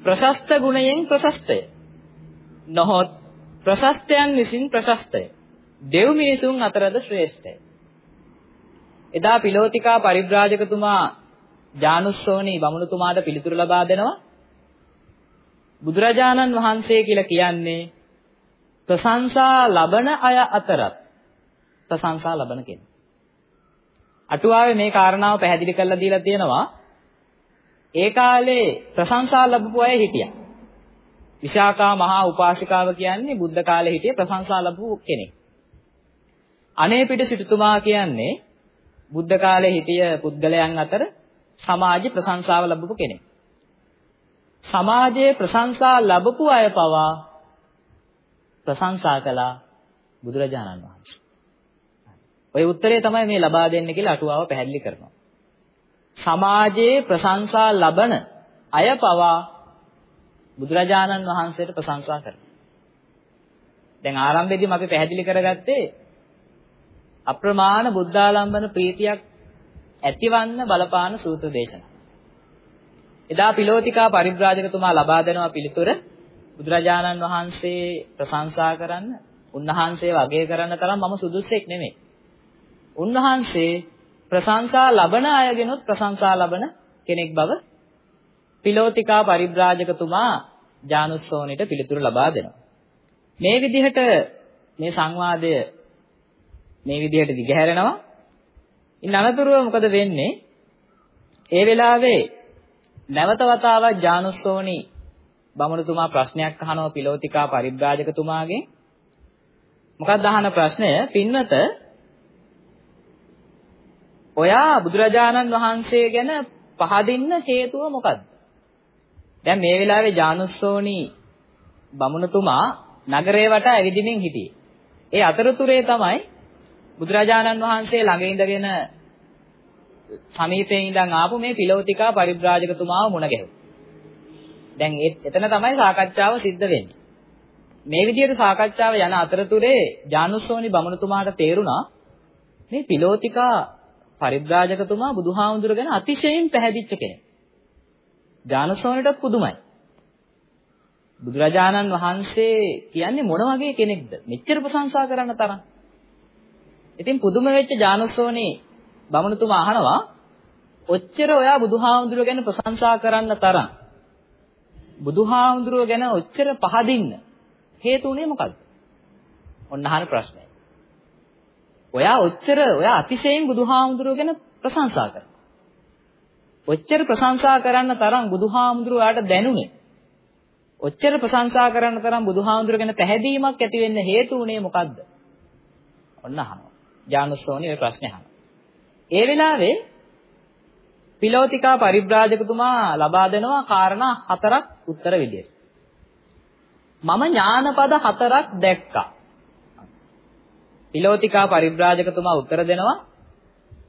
ප්‍රශස්ත ගුණයෙන් ප්‍රශස්තය. නොහොත් ප්‍රශස්තයන් විසින් ප්‍රශස්තය. දෙව් මිනිසුන් අතරද ශ්‍රේෂ්ඨය. එදා පිලෝතිකා පරිබ්‍රාජකතුමා ජානුස්සෝනි බමුණුතුමාට පිළිතුරු ලබා දෙනවා. බුදුරජාණන් වහන්සේ කියලා කියන්නේ ප්‍රශංසා ලබන අය අතරත් ප්‍රශංසා ලබන කෙනෙක්. අටුවාවේ මේ කාරණාව පැහැදිලි කරලා දීලා තියෙනවා. ඒ කාලේ ප්‍රශංසා ලැබපු අය හිටියා. විශාකා මහා උපාසිකාව කියන්නේ බුද්ධ කාලේ හිටිය ප්‍රශංසා ලැබපු කෙනෙක්. අනේපිට සිටුතුමා කියන්නේ බුද්ධ කාලේ හිටිය පුද්ගලයන් අතර සමාජ ප්‍රශංසාව ලැබපු කෙනෙක්. සමාජයේ ප්‍රශංසා ලැබපු අය පවා ප්‍රශංසා කළා බුදුරජාණන් වහන්සේ. ඔය උත්තරේ තමයි මේ ලබා දෙන්නේ කියලා අටුවාව පැහැදිලි කරනවා. සමාජයේ ප්‍රශංසා ලබන අය පවා බුදුරජාණන් වහන්සේට ප්‍රශංසා කරනවා. දැන් ආරම්භයේදීම අපි පැහැදිලි කරගත්තේ අප්‍රමාණ බුද්ධාලම්බන ප්‍රීතියක් ඇතිවන්න බලපාන සූත්‍ර දේශනා. එදා පිලෝතිකා පරිබ්‍රාජකතුමා ලබා දෙනවා පිළිතුර බුදුරජාණන් වහන්සේ ප්‍රශංසා කරන්න, උන්වහන්සේව අගය කරන්න තරම් මම සුදුස්සෙක් නෙමෙයි. උන්වහන්සේ ප්‍රශංසා ලබන අයගෙනුත් ප්‍රශංසා ලබන කෙනෙක් බව පිලෝතිකා පරිබ්‍රාජකතුමා ජානුස්සෝනිට පිළිතුරු ලබා දෙනවා. මේ විදිහට මේ සංවාදය මේ විදිහට දිගහැරෙනවා. ඉන් අනතුරුව මොකද වෙන්නේ? ඒ වෙලාවේ නැවත වතාවක් ජානුස්සෝනි බමුණුතුමා ප්‍රශ්නයක් අහනවා පිලෝතිකා පරිබ්‍රාජකතුමාගෙන්. මොකක්ද අහන ප්‍රශ්නය? පින්වත ඔයා බුදුරජාණන් වහන්සේ ගැන පහදින්න හේතුව මොකද්ද? දැන් මේ වෙලාවේ ජානුස්සෝනි බමුණුතුමා නගරේ වටා ඇවිදින්මින් හිටියේ. ඒ අතරතුරේ තමයි බුදුරජාණන් වහන්සේ ළඟ ඉඳගෙන සමීපයේ ඉඳන් ආපු මේ පිලෝතිකා පරිබ්‍රාජකතුමාව මුණ ගැහුවා. දැන් එතන තමයි සාකච්ඡාව සිද්ධ වෙන්නේ. මේ විදිහට සාකච්ඡාව යන අතරතුරේ ජානුස්සෝනි බමුණුතුමාට තේරුණා මේ පිලෝතිකා පරිබ්‍රාජකතුමා බුදුහාමුදුර ගැන අතිශයින් පැහැදිච්ච කෙනෙක්. ජානුස්සෝනිටත් පුදුමයි. බුදුරජාණන් වහන්සේ කියන්නේ මොන වගේ කෙනෙක්ද? මෙච්චර ප්‍රශංසා කරන්න තරම්. ඉතින් පුදුම වෙච්ච ජානුස්සෝනේ බමුණුතුමා අහනවා ඔච්චර ඔයා බුදුහාමුදුරුව ගැන ප්‍රශංසා කරන්න තරම් බුදුහාමුදුරුව ගැන ඔච්චර පහදින්න හේතු උනේ මොකද්ද? ඔන්න අහන ප්‍රශ්නය. ඔයා ඔච්චර ඔයා අතිශයින් බුදුහාමුදුරුව ගැන ප්‍රශංසා කරනවා. ඔච්චර ප්‍රශංසා කරන්න තරම් බුදුහාමුදුරුව ඔයාට දැනුනේ. ඔච්චර ප්‍රශංසා කරන්න තරම් බුදුහාමුදුරුව ගැන පැහැදීමක් ඇති වෙන්න හේතු උනේ මොකද්ද? ඔන්න අහනවා. ජානුස්සෝනි ඔය ප්‍රශ්නේ අහනවා. ඒ වෙලාවේ පිලෝතිකා පරිබ්‍රාජකතුමා ලබා දෙනවා කාරණා හතරක් උත්තර විදියට. මම ඥානපද හතරක් දැක්කා. පිලෝතිකා පරිබ්‍රාජකතුමා උත්තර දෙනවා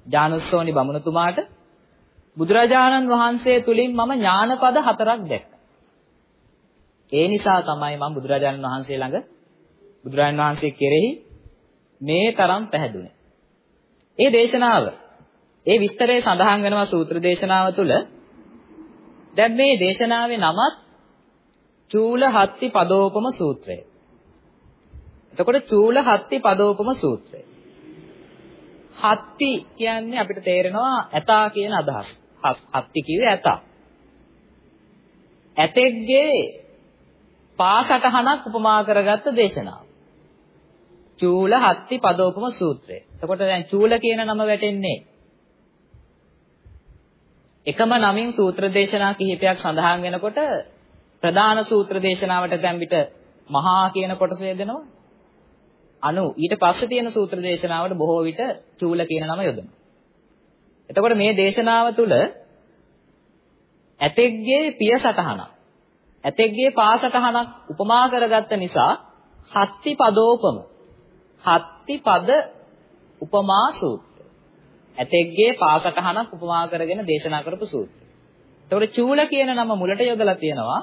ජානුස්සෝනි බමුණුතුමාට බුදුරජාණන් වහන්සේ තුලින් මම ඥානපද හතරක් දැක්කා. ඒ නිසා තමයි මම බුදුරජාණන් වහන්සේ ළඟ බුදුරජාණන් වහන්සේ කෙරෙහි මේ තරම් පැහැදුනේ. ඒ දේශනාව ඒ විස්තරය සඳහන් වෙනවා සූත්‍ර දේශනාව තුළ. දැන් මේ දේශනාවේ නමත් චූල හත්ති පදෝපම සූත්‍රය. එතකොට චූල හත්ති පදෝපම සූත්‍රය. හත්ති කියන්නේ අපිට තේරෙනවා ඇතා කියන අදහස. හත්ති කිව්වේ ඇතා. ඇතෙක්ගේ පාසටහනක් උපමා කරගත්ත දේශනාව. චූල හත්ති පදෝපම සූත්‍රය. එතකොට දැන් චූල කියන නම වැටෙන්නේ එකම නමින් සූත්‍ර දේශනා කිහිපයක් සඳහන් වෙනකොට ප්‍රධාන සූත්‍ර දේශනාවට දැන් විට මහා කියන කොටස යෙදෙනවා. අනු ඊට පස්සේ තියෙන සූත්‍ර දේශනාවට බොහෝ විට චූල කියන නම යොදනවා. එතකොට මේ දේශනාව තුළ ඇතෙක්ගේ පිය සටහනක් ඇතෙක්ගේ පා සටහනක් උපමා කරගත්ත නිසා හත්ති පදෝපම හත්ති පද උපමා සූත්‍රය. ඇතෙක්ගේ පා සටහනක් උපමා කරගෙන දේශනා කරපු සූත්‍රය. එතකොට චූල කියන නම මුලට යොදලා තියෙනවා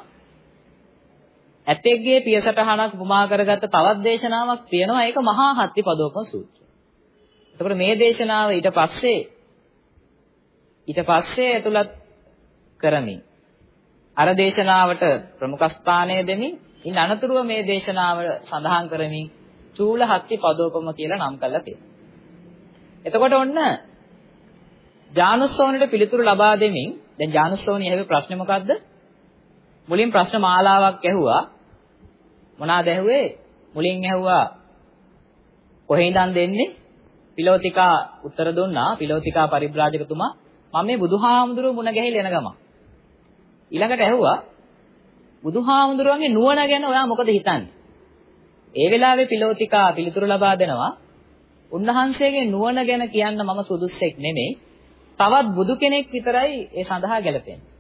ඇතෙක්ගේ පියසටහනක් උපමා කරගත්ත තවත් දේශනාවක් තියෙනවා ඒක මහා හත්ති පදෝපම සූත්‍රය. එතකොට මේ දේශනාව ඊට පස්සේ ඊට පස්සේ ඇතුළත් කරමින් අර දේශනාවට ප්‍රමුඛ ස්ථානය දෙමින් ඉන් අනතුරුව මේ දේශනාව සඳහන් කරමින් චූල හත්ති පදෝපම කියලා නම් කරලා තියෙනවා. එතකොට ඔන්න ජානුස්සෝනට පිළිතුරු ලබා දෙමින් දැන් ජානුස්සෝනි ඇහුවේ ප්‍රශ්නේ මොකද්ද? මුලින් ප්‍රශ්න මාලාවක් ඇහුවා. මොනවාද ඇහුවේ? මුලින් ඇහුවා කොහේ ඉඳන් දෙන්නේ? පිලෝතිකා උත්තර දුන්නා. පිලෝතිකා පරිබ්‍රාජකතුමා මම මේ බුදුහාමුදුරුවෝ මුණ ගැහිලා එන ගම. ඊළඟට ඇහුවා බුදුහාමුදුරුවන්ගේ නුවණ ගැන ඔයා මොකද හිතන්නේ? ඒ වෙලාවේ පිලෝතිකා පිළිතුරු ලබා දෙනවා. උන්වහන්සේගේ නුවණ ගැන කියන්න මම සුදුස්සෙක් නෙමෙයි. තවත් බුදු කෙනෙක් විතරයි ඒ සඳහා ගැලපෙන්නේ.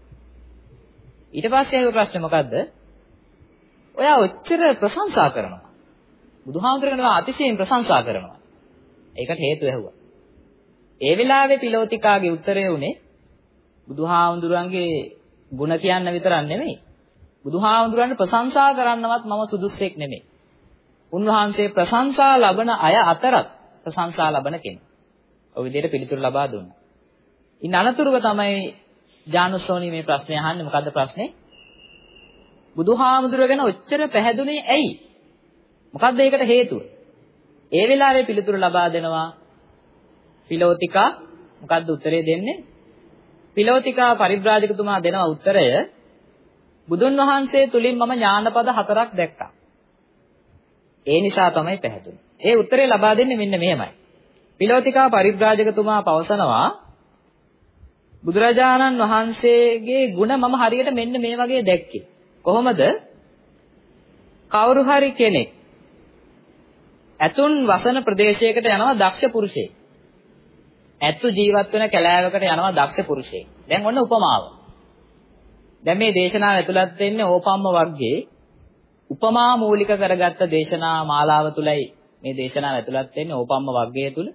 ඊට පස්සේ ආව ප්‍රශ්නේ මොකද්ද? ඔයා ඔච්චර ප්‍රශංසා කරනවා. බුදුහාමුදුරගෙන අතිශයින් ප්‍රශංසා කරනවා. ඒකට හේතුව ඇහුවා. ඒ වෙලාවේ පිලෝතිකාගේ උත්තරය උනේ බුදුහාමුදුරන්ගේ ಗುಣ කියන්න විතරක් නෙමෙයි. බුදුහාමුදුරන්ට ප්‍රශංසා කරන්නවත් මම සුදුස්සෙක් නෙමෙයි. උන්වහන්සේ ප්‍රශංසා ලබන අය අතරත් ප්‍රශංසා ලබන කෙනෙක්. ඔය විදිහට පිළිතුරු ලබා දුන්නා. ඉන් අනතුරුව තමයි ජානුසෝනි මේ ප්‍රශ්නේ අහන්නේ මොකද්ද ප්‍රශ්නේ? බුදුහාමුදුර ගැන ඔච්චර පැහැදුනේ ඇයි? මොකද්ද ඒකට හේතුව? ඒ වෙලාවේ පිළිතුරු ලබා දෙනවා පිලෝතිකා මොකද්ද උත්තරේ දෙන්නේ? පිලෝතිකා පරිබ්‍රාජකතුමා දෙනවා උත්තරය බුදුන් වහන්සේ තුලින් මම ඥානපද හතරක් දැක්කා. ඒ නිසා තමයි පැහැදුනේ. ඒ උත්තරේ ලබා දෙන්නේ මෙන්න මෙහෙමයි. පිලෝතිකා පරිබ්‍රාජකතුමා පවසනවා බුදුරජාණන් වහන්සේගේ ಗುಣ මම හරියට මෙන්න මේ වගේ දැක්කේ. කොහොමද? කවුරු හරි කෙනෙක් ඇතුන් වසන ප්‍රදේශයකට යනවා දක්ෂ පුරුෂයෙක්. ඇත්තු ජීවත් වෙන කැලෑවකට යනවා දක්ෂ පුරුෂයෙක්. දැන් ඔන්න උපමාව. දැන් මේ දේශනාව ඇතුළත් වෙන්නේ ඕපම්ම වර්ගයේ උපමා මූලික කරගත්ත දේශනා මාලාව තුලයි මේ දේශනාව ඇතුළත් වෙන්නේ ඕපම්ම වර්ගය තුල.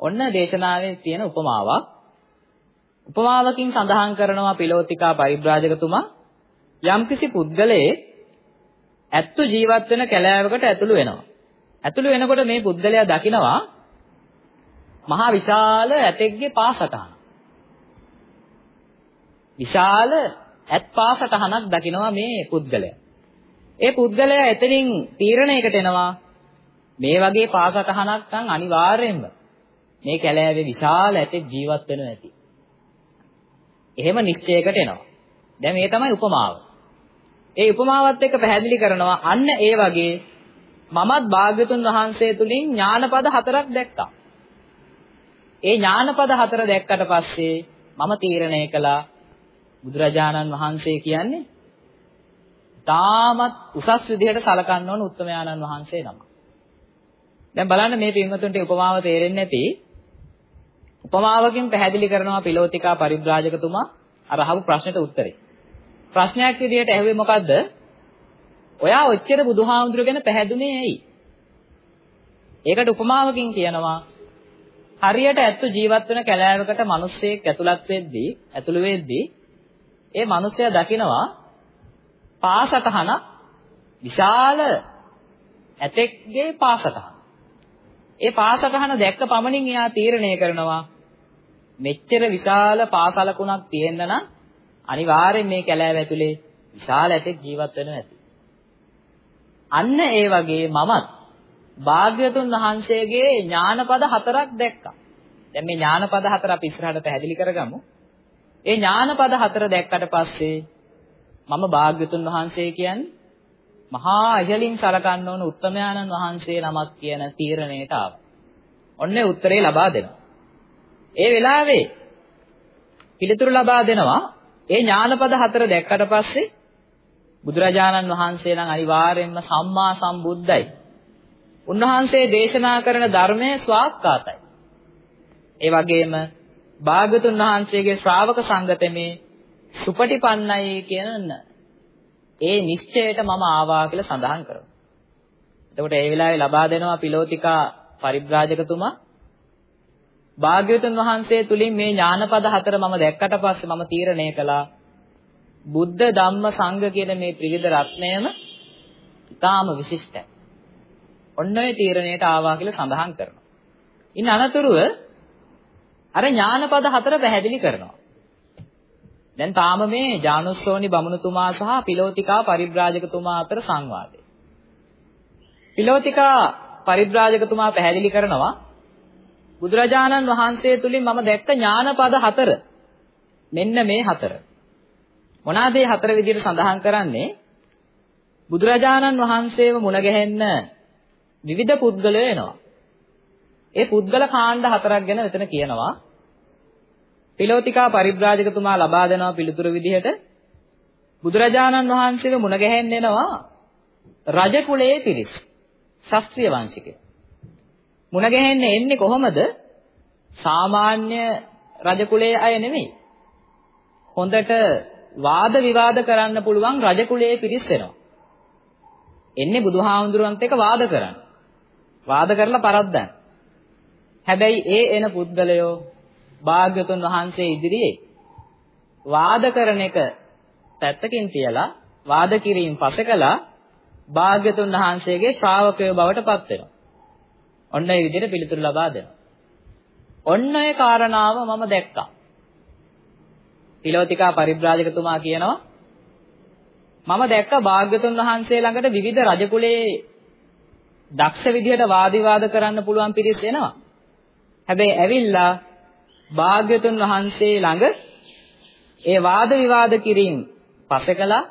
ඔන්න දේශනාවේ තියෙන උපමාවක්. උපමාවකින් සඳහන් කරනවා පිලෝතිකා පරිබ්‍රාජකතුමා යම්කිසි පුද්ගලයේ ඇත්තු ජීවත් වෙන කැලෑවකට ඇතුළු වෙනවා. ඇතුළු වෙනකොට මේ පුද්ගලයා දකිනවා මහා විශාල ඇතෙක්ගේ පාසටහන. විශාල ඇත් පාසටහනක් දකිනවා මේ පුද්ගලයා. ඒ පුද්ගලයා එතනින් තීරණයකට එනවා මේ වගේ පාසටහනක් නම් අනිවාර්යෙන්ම මේ කැලෑවේ විශාල ඇතෙක් ජීවත් වෙනවා ඇති. එහෙම නිශ්චයකට එනවා. දැන් මේ තමයි උපමාව. ඒ උපමාවත් එක්ක පැහැදිලි කරනවා අන්න ඒ වගේ මමත් භාග්‍යතුන් වහන්සේ තුලින් ඥානපද හතරක් දැක්කා. ඒ ඥානපද හතර දැක්කට පස්සේ මම තීරණය කළා බුදුරජාණන් වහන්සේ කියන්නේ තාමත් උසස් විදිහට සලකන්න ඕන උත්තමයාණන් වහන්සේ නම. දැන් බලන්න මේ පින්වතුන්ට උපමාව තේරෙන්නේ නැති උපමාවකින් පැහැදිලි කරනවා පිලෝතිකා පරිබ්‍රාජකතුමා අර අහපු ප්‍රශ්නෙට උත්තරේ. ප්‍රශ්නයක් විදිහට ඇහුවේ මොකද්ද? ඔයා ඔච්චර බුදුහාමුදුර ගැන පැහැදුනේ ඇයි? ඒකට උපමාවකින් කියනවා හරියට ඇත්ත ජීවත් වෙන කැලෑවකට මිනිස්සෙක් ඇතුළත් වෙද්දී ඇතුළු වෙද්දී ඒ මිනිස්සයා දකිනවා පාසටහන විශාල ඇතෙක්ගේ පාසටහන. ඒ පාසටහන දැක්ක පමණින් එයා තීරණය කරනවා මෙච්චර විශාල පාසලකුණක් තියෙන්න නම් අනිවාර්යෙන් මේ කැලෑව ඇතුලේ විශාල ඇතෙක් ජීවත් වෙනවා ඇති. අන්න ඒ වගේ මමත් භාග්‍යතුන් වහන්සේගේ ඥානපද හතරක් දැක්කා. දැන් මේ ඥානපද හතර අපි ඉස්සරහට පැහැදිලි කරගමු. ඒ ඥානපද හතර දැක්කට පස්සේ මම භාග්‍යතුන් වහන්සේ කියන්නේ මහා ඉහලින් සලකන්න ඕන උත්තමයාණන් වහන්සේ නමක් කියන තීරණයට ආවා. ඔන්නේ උත්තරේ ලබා දෙනවා. ඒ වෙලාවේ පිළිතුරු ලබා දෙනවා ඒ ඥානපද හතර දැක්කට පස්සේ බුදුරජාණන් වහන්සේ නම් අනිවාර්යයෙන්ම සම්මා සම්බුද්ධයි. උන්වහන්සේ දේශනා කරන ධර්මයේ ස්වාක්කාතයි. ඒ වගේම භාගතුන් වහන්සේගේ ශ්‍රාවක සංගතමේ සුපටිපන්නයි කියන ඒ නිශ්චයට මම ආවා කියලා සඳහන් කරනවා. එතකොට ඒ වෙලාවේ ලබා දෙනවා පිලෝතිකා පරිබ්‍රාජකතුමා භාග්‍යවතුන් වහන්සේ තුලින් මේ ඥානපද හතර මම දැක්කට පස්සේ මම තීරණය කළා බුද්ධ ධම්ම සංඝ කියන මේ ත්‍රිවිධ රත්නයම ඊටාම විශිෂ්ටයි. ඔන්න ඔය තීරණයට ආවා කියලා සඳහන් කරනවා. ඉන් අනතුරුව අර ඥානපද හතර පැහැදිලි කරනවා. දැන් තාම මේ ජානුස්සෝනි බමුණුතුමා සහ පිලෝතිකා පරිබ්‍රාජකතුමා අතර සංවාදය. පිලෝතිකා පරිබ්‍රාජකතුමා පැහැදිලි කරනවා බුදුරජාණන් වහන්සේ තුලින් මම දැක්ක ඥානපද හතර. මෙන්න මේ හතර. මොනවාද මේ හතර විදිහට සඳහන් කරන්නේ? බුදුරජාණන් වහන්සේව මුණ ගැහෙන්න විවිධ පුද්ගලයෝ එනවා. ඒ පුද්ගල කාණ්ඩ හතරක් ගැන මෙතන කියනවා. පිලෝතිකා පරිබ්‍රාජකතුමා ලබා දෙනවා පිළිතුරු විදිහට බුදුරජාණන් වහන්සේව මුණ ගැහෙන්න එනවා රජ කුලයේ පිරිස්. ශාස්ත්‍රීය වංශිකයෝ. මුණ ගැහෙන්න එන්නේ කොහොමද? සාමාන්‍ය රජ කුලයේ අය නෙමෙයි. හොඳට වාද විවාද කරන්න පුළුවන් රජ කුලයේ පිරිස් වෙනවා. එන්නේ බුදුහාමුදුරුවන්ත් එක්ක වාද කරන්න. වාද කරලා පරද්දන්න. හැබැයි ඒ එන පුද්ගලයෝ භාග්‍යතුන් වහන්සේ ඉදිරියේ වාද කරන එක පැත්තකින් තියලා වාද කිරීම පසකලා භාග්‍යතුන් වහන්සේගේ ශ්‍රාවකයෝ බවට පත් වෙනවා. ඔන්න ඒ විදිහට පිළිතුරු ලබා දෙනවා. ඔන්න ඒ කාරණාව මම දැක්කා. පිලෝතිකා පරිබ්‍රාජකතුමා කියනවා මම දැක්ක භාග්‍යතුන් වහන්සේ ළඟට විවිධ රජ කුලයේ දක්ෂ විදිහට වාද විවාද කරන්න පුළුවන් පිරිස් එනවා. හැබැයි ඇවිල්ලා භාග්‍යතුන් වහන්සේ ළඟ ඒ වාද විවාද කිරීම පසකලා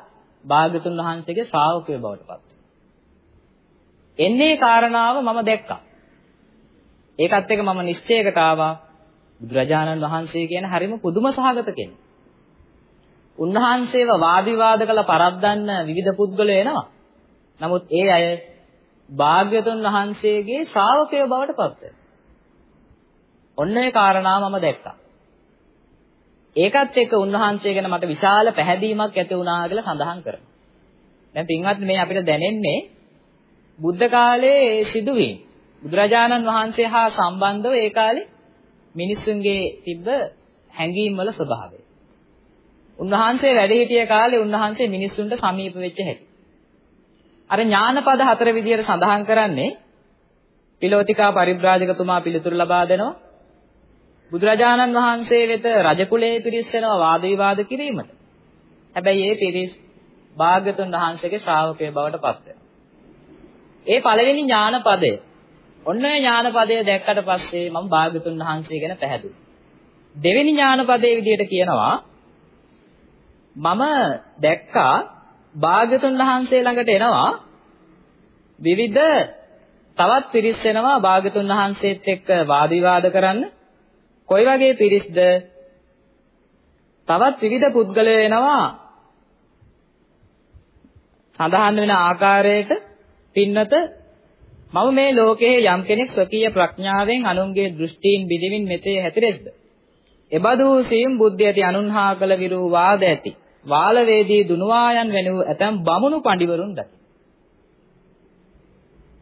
භාග්‍යතුන් වහන්සේගේ ශ්‍රාවකයෝ බවට පත් එන්නේ කාරණාව මම දැක්කා. ඒකත් එක්ක මම නිශ්චයකට ආවා බුදුරජාණන් වහන්සේ කියන හරිම පුදුම සහගත කෙනෙක්. උන්වහන්සේව වාද විවාද කළ පරද්දන්න විවිධ පුද්ගලයෝ එනවා. නමුත් ඒ අය භාග්‍යතුන් වහන්සේගේ ශ්‍රාවකයෝ බවට පත් වෙනවා. ඔන්න ඒ කාරණා මම දැක්කා. ඒකත් එක්ක උන්වහන්සේ ගැන මට විශාල පැහැදීමක් ඇති වුණා කියලා සඳහන් කරනවා. දැන් පින්වත් මේ අපිට දැනෙන්නේ බුද්ධ කාලයේ සිදුවීම්. බුදුරජාණන් වහන්සේ හා සම්බන්ධව ඒ කාලේ මිනිස්සුන්ගේ තිබ්බ හැඟීම් වල ස්වභාවය. උන්වහන්සේ වැඩ සිටිය කාලේ උන්වහන්සේ මිනිස්සුන්ට සමීප වෙච්ච හැටි. අර ඥානපද හතර විදියට සඳහන් කරන්නේ පිලෝතිකා පරිබ්‍රාජකතුමා පිළිතුරු ලබා දෙනවා. බුදුරජාණන් වහන්සේ වෙත රජ කුලයේ පිරිස් වෙනවා වාද විවාද කිරීමට. හැබැයි ඒ පිරිස් භාග්‍යතුන් වහන්සේගේ ශ්‍රාවකයෝ බවට පත් වෙනවා. ඒ පළවෙනි ඥානපදය ඔන්න ඔය ඥානපදය දැක්කට පස්සේ මම භාග්‍යතුන් වහන්සේ ගැන පැහැදුනා. දෙවෙනි ඥානපදයේ විදිහට කියනවා මම දැක්කා භාග්‍යතුන් වහන්සේ ළඟට එනවා විවිධ තවත් පිරිස් එනවා භාග්‍යතුන් වහන්සේත් එක්ක වාද විවාද කරන්න කොයි වගේ පිරිස්ද? තවත් විවිධ පුද්ගලයෝ එනවා. සඳහන් වෙන ආකාරයට පින්නත මම මේ ලෝකයේ යම් කෙනෙක් ස්වකීය ප්‍රඥාවෙන් අනුන්ගේ දෘෂ්ටීන් බිඳිමින් මෙතේ හැතිරෙද්ද? එබදු සීම් බුද්ධිය ඇති අනුන්හා කළ විරු වාද ඇති. වාල වේදී දුනුවායන් වෙනු ඇතම් බමුණු පඬිවරුන් දකි.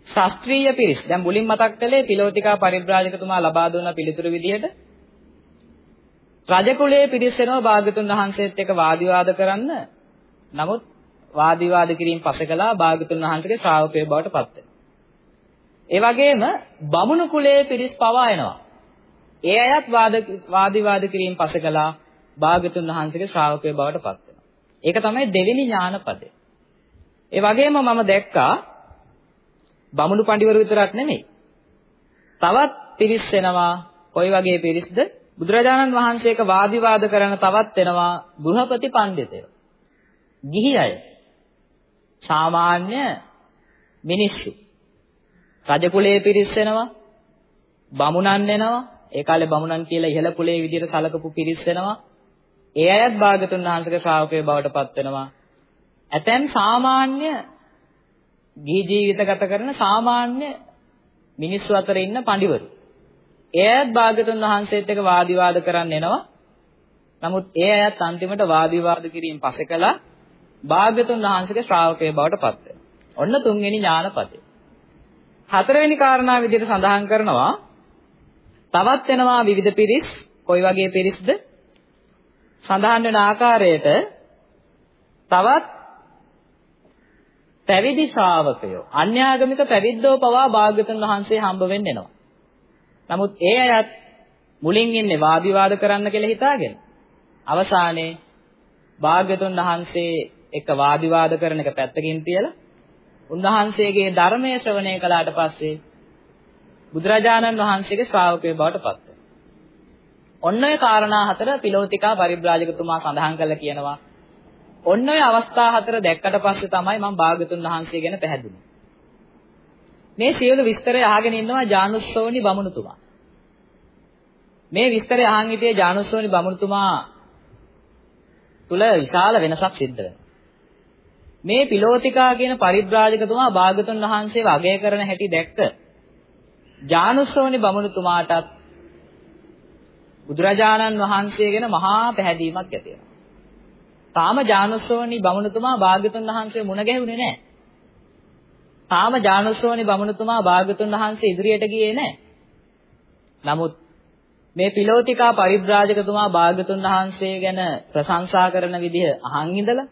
ශාස්ත්‍රීය පිරිස්. දැන් මුලින් මතක් කළේ පිලෝතිකා පරිබ්‍රාජකතුමා ලබා දුන්න පිළිතුරු විදිහට රජ කුලයේ පිරිස් වෙනවා භාග්‍යතුන් වහන්සේත් එක්ක වාද විවාද කරන්න. නමුත් වාද විවාද කිරීම පසකලා භාග්‍යතුන් වහන්සේගේ ශ්‍රාවකයෝ බවට පත් වෙනවා. ඒ වගේම බමුණු කුලයේ පිරිස් පවා එනවා. ඒ අයත් වාද වාද විවාද කිරීම පසකලා භාග්‍යතුන් වහන්සේගේ ශ්‍රාවකයෝ බවට පත් වෙනවා. ඒක තමයි දෙවෙනි ඥානපදය. ඒ වගේම මම දැක්කා බමුණු පඬිවරු විතරක් නෙමෙයි. තවත් පිරිස් වෙනවා. කොයි වගේ පිරිස්ද? බුදුරජාණන් වහන්සේක වාද විවාද කරන තවත් වෙනවා ගෘහපති පඬිතයෝ. ගිහි අය. සාමාන්‍ය මිනිස්සු. රජ කුලයේ පිරිස් වෙනවා. බමුණන් වෙනවා. ඒ කාලේ බමුණන් කියලා ඉහළ කුලයේ විදිහට සලකපු පිරිස් වෙනවා. ඒ අයත් භාගතුන් වහන්සේගේ ශ්‍රාවකයෝ බවට පත් වෙනවා. ඇතැම් සාමාන්‍ය ගිහි ජීවිත ගත කරන සාමාන්‍ය මිනිස්සු අතර ඉන්න පඬිවරු. ඒ අයත් භාගතුන් වහන්සේත් එක්ක වාද විවාද කරන්න එනවා. නමුත් ඒ අයත් අන්තිමට වාද විවාද කිරීම පස්සේ කළා භාගතුන් වහන්සේගේ ශ්‍රාවකය බවට පත් වෙනවා. ඔන්න තුන්වෙනි ඥානපතේ. හතරවෙනි කාරණා විදිහට සඳහන් කරනවා තවත් වෙනවා විවිධ පිරිස් කොයි වගේ පිරිස්ද සඳහන් වෙන ආකාරයට තවත් පැවිදි ශ්‍රාවකයෝ අන්‍යාගමික පැවිද්දෝ පවා භාග්‍යතුන් වහන්සේ හම්බ වෙන්න එනවා. නමුත් ඒ අයත් මුලින් ඉන්නේ වාද විවාද කරන්න කියලා හිතාගෙන අවසානයේ භාග්‍යතුන් වහන්සේ එක වාද විවාද කරන එක පැත්තකින් තියලා උන්වහන්සේගේ ධර්මයේ ශ්‍රවණය කළාට පස්සේ බුදුරජාණන් වහන්සේගේ ශ්‍රාවකයෝ බවට පත් වෙනවා. ඔන්න ඔය කාරණා හතර පිලෝතිකා පරිබ්‍රාජකතුමා සඳහන් කළා කියනවා. ඔන්න ඔය අවස්ථා හතර දැක්කට පස්සේ තමයි මම භාගතුන් වහන්සේ ගැන පැහැදුනේ. මේ සියලු විස්තරය අහගෙන ඉන්නවා ජානුස්සෝනි බමුණුතුමා. මේ විස්තරය අහන් හිටියේ ජානුස්සෝනි බමුණුතුමා තුල විශාල වෙනසක් සිද්ධ වෙනවා. මේ පිලෝතිකා කියන පරිබ්‍රාජකතුමා භාගතුන් වහන්සේව අගය කරන හැටි දැක්ක ජානුස්සෝනි බමුණුතුමාටත් බුදුරජාණන් වහන්සේ ගැන මහා පැහැදීමක් ඇති වෙනවා. තාම ජානුස්සෝනි බමුණුතුමා භාගතුන් වහන්සේ මුණ ගැහුනේ නැහැ. තාම ජානුස්සෝනි බමුණුතුමා භාගතුන් වහන්සේ ඉදිරියට ගියේ නැහැ. නමුත් මේ පිලෝතිකා පරිබ්‍රාජකතුමා භාගතුන් වහන්සේ ගැන ප්‍රශංසා කරන විදිහ අහන් ඉඳලා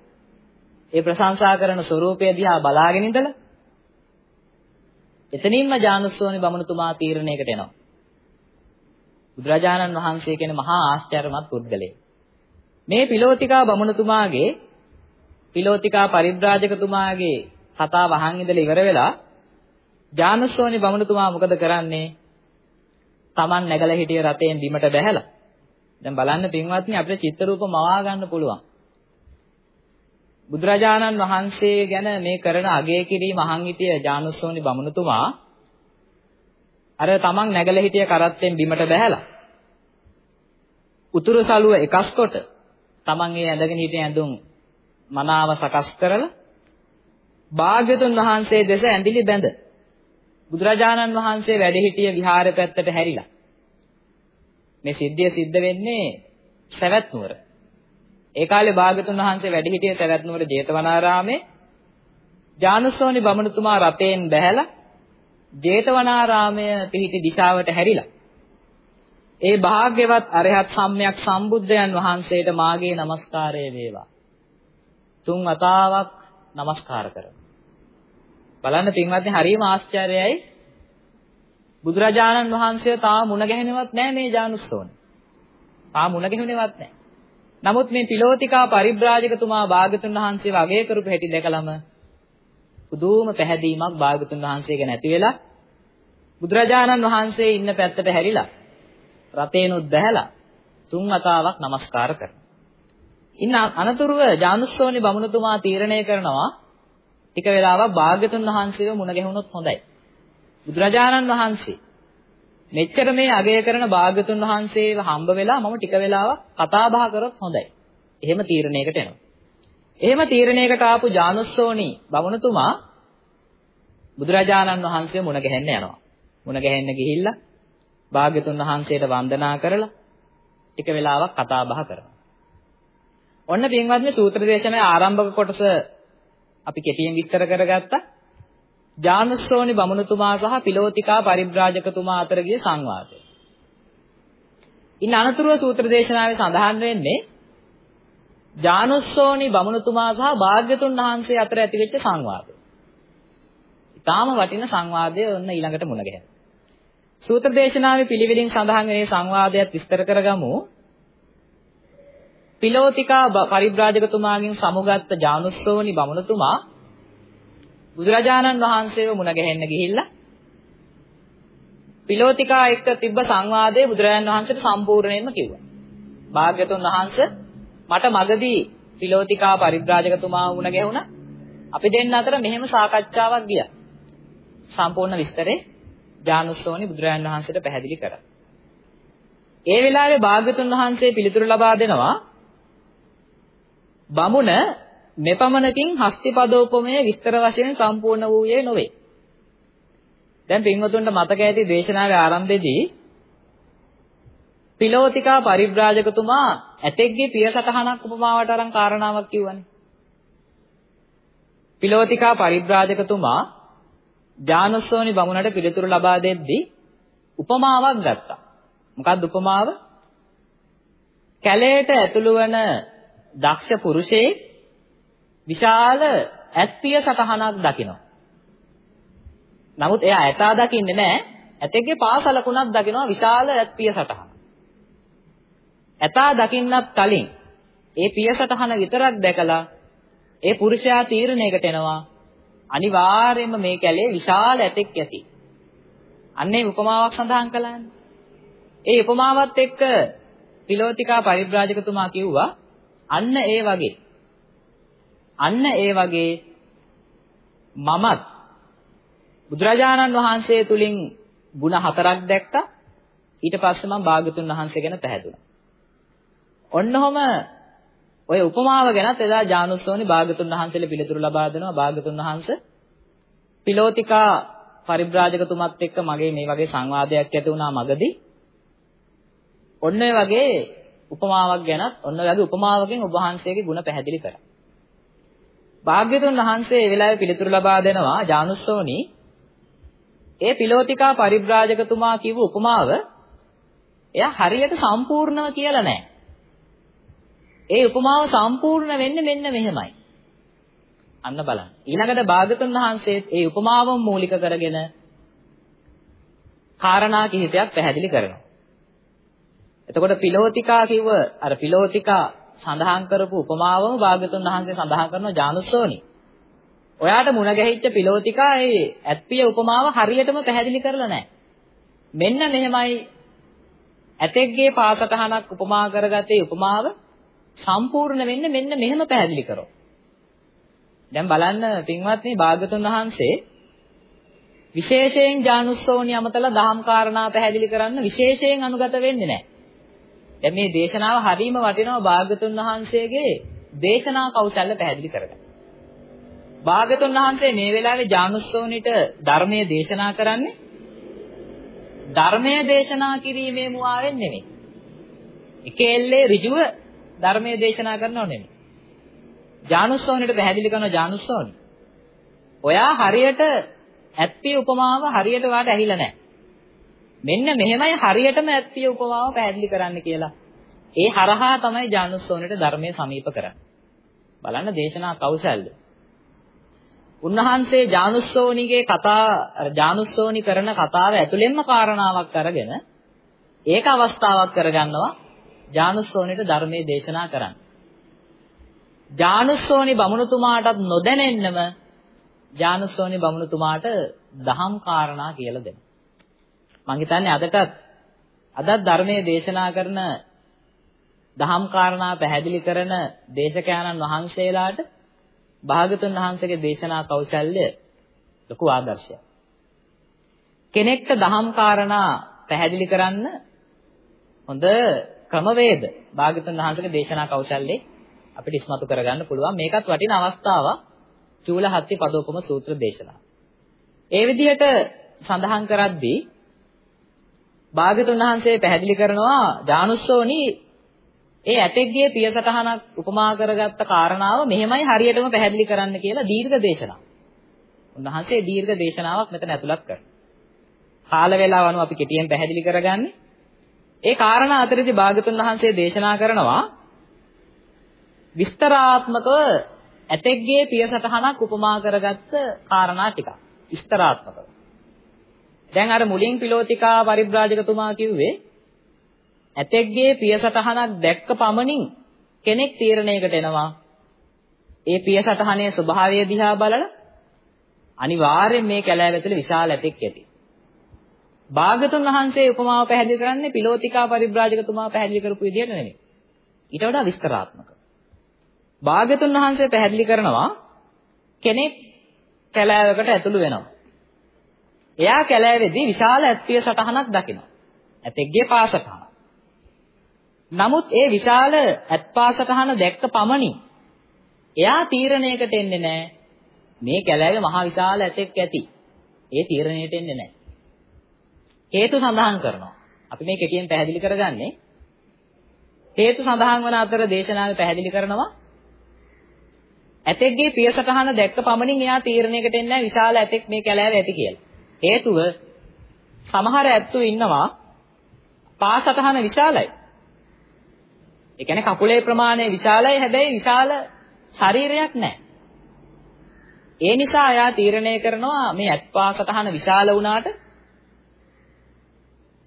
ඒ ප්‍රශංසා කරන ස්වરૂපය දිහා බලාගෙන ඉඳලා එතනින්ම ජානුස්සෝනි බමුණුතුමා තීරණයකට එනවා. බුදුරජාණන් වහන්සේ කියන මහා ආශ්චර්යමත් පුද්ගලයෙක්. මේ පිලෝතිකා බමුණුතුමාගේ පිලෝතිකා පරිබ්‍රාජකතුමාගේ කතාව අහන් ඉඳලා ඉවර වෙලා ජානුස්සෝනි බමුණුතුමා මොකද කරන්නේ? Taman නැගලා හිටිය රතෙන් බිමට බැහැලා. දැන් බලන්න පින්වත්නි අපිට චිත්ත රූප මවා ගන්න පුළුවන්. බුදුරජාණන් වහන්සේ ගැන මේ කරන අගය කිරීම අහන් හිටිය ජානුස්සෝනි බමුණුතුමා අර තමන් නැගලා හිටිය කරත්තෙන් බිමට බැහැලා උතුරු සළුව එකස් කොට තමන් ඒ ඇඳගෙන හිටිය ඇඳුම් මනාව සකස් කරලා භාග්‍යතුන් වහන්සේ දෙස ඇඳිලි බැඳ බුදුරජාණන් වහන්සේ වැඩ සිටිය විහාර පැත්තට හැරිලා. මේ සිද්ධිය සිද්ධ වෙන්නේ සවැත් නුවර ඒ කාලේ භාග්‍යතුන් වහන්සේ වැඩ සිටිය සවැත් නුවර ජේතවනාරාමේ. ජානුසෝනි බමුණුතුමා රතෙන් බැහැලා ජේතවනාරාමය පිහිටි දිශාවට හැරිලා. ඒ භාග්‍යවත් අරහත් සම්්‍යක් සම්බුද්ධයන් වහන්සේට මාගේ নমස්කාරය වේවා. තුන් වතාවක් নমස්කාර කරමි. බලන්න පින්වත්නි හරිම ආශ්චර්යයි. බුදුරජාණන් වහන්සේ තාම මුණ ගැහෙනවත් නැහැ මේ ජානුස්සෝනි. තාම මුණ ගැහෙනවත් නැහැ නමුත් මේ පිලෝතිකා පරිබ්‍රාජකතුමා භාගතුන් වහන්සේව අගය කරපු හැටි දැකලම පුදුම පැහැදීමක් භාගතුන් වහන්සේ ගැන ඇති වෙලා බුදුරජාණන් වහන්සේ ඉන්න පැත්තට හැරිලා රතේනොත් බැහැලා තුන් වතාවක් নমස්කාර කරනවා. ඉන්න අනතුරුව ජානුස්සෝනි බමුණුතුමා තීරණය කරනවා ටික වෙලාවක් භාග්‍යතුන් වහන්සේව මුණ ගැහුනොත් හොඳයි. බුදුරජාණන් වහන්සේ මෙච්චර මේ අගය කරන භාග්‍යතුන් වහන්සේව හම්බ වෙලා මම ටික වෙලාවක් කතා බහ කරොත් හොඳයි. එහෙම තීරණයකට එනවා. එහෙම තීරණයකට ආපු ජානුස්සෝනි බමුණුතුමා බුදුරජාණන් වහන්සේ මුණ ගැහෙන්න යනවා. මුණ ගැහෙන්න ගිහිල්ලා භාග්‍යතුන් වහන්සේට වන්දනා කරලා ටික වෙලාවක් කතා බහ කරනවා. ඔන්න පින්වත්නි සූත්‍ර දේශනාවේ ආරම්භක කොටස අපි කෙටියෙන් විස්තර කරගත්තා. ජානුස්සෝනි බමුණුතුමා සහ පිලෝතිකා පරිබ්‍රාජකතුමා අතර ගිය සංවාදය. ඉන් අනතුරුව සූත්‍ර දේශනාවේ සඳහන් වෙන්නේ ජානුස්සෝනි බමුණුතුමා සහ භාග්‍යතුන් වහන්සේ අතර ඇතිවෙච්ච සංවාදය. ඊටාම වටින සංවාදය ඔන්න ඊළඟට මුණ ගැහෙනවා. සූත්‍ර දේශනාවේ පිළිවෙලින් සඳහන් මේ සංවාදයත් විස්තර කරගමු. පිලෝතිකා පරිබ්‍රාජකතුමාගෙන් සමුගත්ත ජානුස්සෝනි බමුණුතුමා බුදුරජාණන් වහන්සේව මුණ ගැහෙන්න ගිහිල්ලා පිලෝතිකා එක්ක තිබ්බ සංවාදයේ බුදුරජාණන් වහන්සේට සම්පූර්ණයෙන්ම කිව්වා. භාග්‍යතුන් වහන්සේ මට මගදී පිලෝතිකා පරිබ්‍රාජකතුමා මුණ ගැහුණා. අපි දෙන්න අතර මෙහෙම සාකච්ඡාවක් ගියා. සම්පූර්ණ විස්තරේ ජානුස්සෝනි බුදුරජාණන් වහන්සේට පැහැදිලි කරා. ඒ වෙලාවේ භාග්‍යතුන් වහන්සේ පිළිතුරු ලබා දෙනවා බමුණ මෙපමණකින් හස්තිපදෝපමය විස්තර වශයෙන් සම්පූර්ණ වූයේ නොවේ. දැන් පින්වතුන්ට මතක ඇති දේශනාවේ ආරම්භයේදී පිලෝතිකා පරිබ්‍රාජකතුමා ඇතෙක්ගේ පිය සටහනක් උපමාවට අරන් කාරණාවක් කිව්වනේ. පිලෝතිකා පරිබ්‍රාජකතුමා ජානුස්සෝනි බමුණට පිළිතුරු ලබා දෙද්දී උපමාවක් ගත්තා. මොකක්ද උපමාව? කැලයට ඇතුළු වන දක්ෂ පුරුෂයෙක් විශාල ඇත්පිය සටහනක් දකිනවා. නමුත් එයා ඇතා දකින්නේ නැහැ. ඇතෙක්ගේ පාසලකුණක් දකිනවා විශාල ඇත්පිය සටහන. ඇතා දකින්නත් කලින් ඒ පිය සටහන විතරක් දැකලා ඒ පුරුෂයා තීරණයකට එනවා අනිවාර්යයෙන්ම මේ කැලේ විශාල ඇතෙක් ඇති. අන්නේ උපමාවක් සඳහන් කළානේ. ඒ උපමාවත් එක්ක පිලෝතිකා පරිබ්‍රාජකතුමා කිව්වා අන්න ඒ වගේ. අන්න ඒ වගේ මමත් බුදුරජාණන් වහන්සේ තුලින් ಗುಣ හතරක් දැක්කා. ඊට පස්සේ මම භාගතුන් වහන්සේ ගැන පැහැදුනා. ඔන්නකොම ඔය උපමාව ගැනත් එදා ජානුස්සෝනි භාගතුන් වහන්සේලා පිළිතුරු ලබා දෙනවා භාගතුන් වහන්සේ පිලෝතිකා පරිබ්‍රාජකතුමත් එක්ක මගේ මේ වගේ සංවාදයක් ඇති වුණා මගදී ඔන්න ඔය වගේ උපමාවක් ගැනත් ඔන්න ඔය වගේ උපමාවකින් ඔබ වහන්සේගේ ಗುಣ පැහැදිලි කරා. භාග්‍යතුන් වහන්සේ ඒ වෙලාවේ පිළිතුරු ලබා දෙනවා ජානුස්සෝනි ඒ පිලෝතිකා පරිබ්‍රාජකතුමා කිව්ව උපමාව එයා හරියට සම්පූර්ණව කියලා නැහැ. ඒ උපමාව සම්පූර්ණ වෙන්නේ මෙන්න මෙහෙමයි. අන්න බලන්න. ඊළඟට භාගතුන් වහන්සේ ඒ උපමාවම මූලික කරගෙන කාරණා කිහිපයක් පැහැදිලි කරනවා. එතකොට පිලෝතිකා කිව්ව අර පිලෝතිකා සඳහන් කරපු උපමාවම භාගතුන් වහන්සේ සඳහන් කරනවා ජානුස්සෝනි. ඔයාට මුණ ගැහිච්ච පිලෝතිකා ඒ ඇත්පිය උපමාව හරියටම පැහැදිලි කරලා නැහැ. මෙන්න මෙහෙමයි ඇතෙක්ගේ පාසටහනක් උපමා කරගත්තේ උපමාව සම්පූර්ණ වෙන්නේ මෙන්න මෙහෙම පැහැදිලි කරෝ. දැන් බලන්න පින්වත්නි භාගතුන් වහන්සේ විශේෂයෙන් ජානුස්සෝනි අමතලා දහම් කාරණා පැහැදිලි කරන්න විශේෂයෙන් අනුගත වෙන්නේ නැහැ. දැන් මේ දේශනාව හරීම වටිනවා භාගතුන් වහන්සේගේ දේශනා කෞශල්‍ය පැහැදිලි කරගන්න. භාගතුන් වහන්සේ මේ වෙලාවේ ජානුස්සෝනිට ධර්මයේ දේශනා කරන්නේ ධර්මයේ දේශනා කිරීමේ මුවාවෙන් නෙමෙයි. එකෙල්ලේ ඍජුව ධර්මයේ දේශනා කරනව නෙමෙයි. ජානුස්සෝනිට පැහැදිලි කරන ජානුස්සෝනි. ඔයා හරියට ඇත්පිය උපමාව හරියට වාට ඇහිලා නැහැ. මෙන්න මෙහෙමයි හරියටම ඇත්පිය උපමාව පැහැදිලි කරන්න කියලා. ඒ හරහා තමයි ජානුස්සෝනිට ධර්මයේ සමීප කරන්නේ. බලන්න දේශනා කෞශල්‍ය. උන්වහන්සේ ජානුස්සෝනිගේ කතා ජානුස්සෝනි කරන කතාව ඇතුළෙන්ම කාරණාවක් අරගෙන ඒක අවස්ථාවක් කරගන්නවා ජානුස්සෝනිට ධර්මයේ දේශනා කරන්න. ජානුස්සෝනි බමුණුතුමාටත් නොදැනෙන්නම ජානුස්සෝනි බමුණුතුමාට දහම් කාරණා කියලා දෙනවා. මං හිතන්නේ අදටත් අදත් ධර්මයේ දේශනා කරන දහම් කාරණා පැහැදිලි කරන දේශකයන්න් වහන්සේලාට භාගතුන් වහන්සේගේ දේශනා කෞශල්‍ය ලොකු ආදර්ශයක්. කෙනෙක්ට දහම් කාරණා පැහැදිලි කරන්න හොඳ ක්‍රමවේද භාගතුන් වහන්සේගේ දේශනා කෞශල්‍යේ අපිට ඉස්මතු කරගන්න පුළුවන්. මේකත් වටින අවස්ථාවක්. චූලහත්ති පදෝපම සූත්‍ර දේශනාව. ඒ විදිහට සඳහන් කරද්දී භාගතුන් වහන්සේ පැහැදිලි කරනවා ජානුස්සෝනි ඒ ඇතෙක්ගේ පිය සටහනක් උපමා කරගත්ත කාරණාව මෙහෙමයි හරියටම පැහැදිලි කරන්න කියලා දීර්ඝ දේශනාවක්. උන්වහන්සේ දීර්ඝ දේශනාවක් මෙතන ඇතුළත් කරනවා. කාල වේලාව අනුව අපි කෙටියෙන් පැහැදිලි කරගන්නේ. ඒ කාරණා අතරදී භාගතුන් වහන්සේ දේශනා කරනවා විස්තරාත්මකව ඇතෙක්ගේ පිය සටහනක් උපමා කරගත්ත කාරණා ටිකක්. විස්තරාත්මකව. දැන් අර මුලින් පිලෝතිකා පරිබ්‍රාජකතුමා කිව්වේ ඇතෙක්ගේ පිය සටහනක් දැක්ක පමණින් කෙනෙක් තීරණයකට එනවා. ඒ පිය සටහනේ ස්වභාවය දිහා බලලා අනිවාර්යෙන් මේ කැලෑව ඇතුලේ විශාල ඇතෙක් ඇති. භාගතුන් වහන්සේ උපමාව පැහැදිලි කරන්නේ පිලෝතිකා පරිබ්‍රාජකතුමා පැහැදිලි කරපු විදිහට නෙමෙයි. ඊට වඩා විස්තරාත්මක. භාගතුන් වහන්සේ පැහැදිලි කරනවා කෙනෙක් කැලෑවකට ඇතුළු වෙනවා. එයා කැලෑවේදී විශාල ඇත්තිය සටහනක් දකිනවා. ඇතෙක්ගේ පාසටහන. නමුත් ඒ විශාල ඇත්පාසටහන දැක්ක පමණින් එයා තීරණයකට එන්නේ නැහැ. මේ කැලෑවේ මහා විශාල ඇතෙක් ඇති. ඒ තීරණයට එන්නේ නැහැ. හේතු සඳහන් කරනවා. අපි මේ කෙටියෙන් පැහැදිලි කරගන්නේ හේතු සඳහන් වන අතර දේශනාවේ පැහැදිලි කරනවා ඇතෙක්ගේ පියසටහන දැක්ක පමණින් එයා තීරණයකට එන්නේ විශාල ඇතෙක් මේ කැලෑවේ ඇති කියලා. හේතුව සමහර ඇත්තෝ ඉන්නවා පාසටහන විශාලයි. ඒ කියන්නේ කකුලේ ප්‍රමාණය විශාලයි හැබැයි විශාල ශරීරයක් නැහැ. ඒ නිසා එයා තීරණය කරනවා මේ ඇත්පාසටහන විශාල වුණාට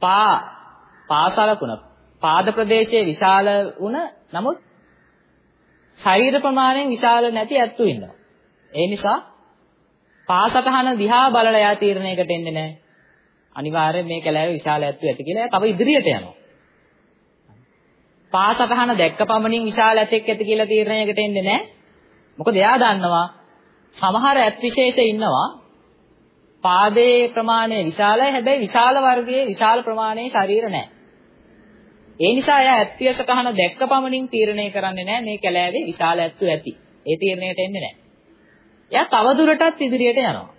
පා පාසලකුණ පාද ප්‍රදේශයේ විශාල වුණ නමුත් ශරීර ප්‍රමාණයෙන් විශාල නැති ඇත්තු ඉන්නවා. ඒ නිසා පාසටහන දිහා බලලා යා තීරණයකට එන්නේ නැහැ. අනිවාර්යයෙන් මේ කැලෑවේ විශාල ඇත්තු ඇති කියලා තව ඉදිරියට යනවා. පාසටහන දැක්ක පමණින් විශාල ඇතෙක් ඇති කියලා තීරණයකට එන්නේ නැහැ. මොකද එයා දන්නවා සමහර ඇත් විශේෂ ඉන්නවා පාදයේ ප්‍රමාණය විශාලයි හැබැයි විශාල වර්ගයේ විශාල ප්‍රමාණයේ ශරීර නැහැ. ඒ නිසා එයා ඇත්තිය සටහන දැක්ක පමණින් තීරණය කරන්නේ නැහැ මේ කැලෑවේ විශාල ඇත්තු ඇති. ඒ තීරණයට එන්නේ නැහැ. එයා තවදුරටත් ඉදිරියට යනවා.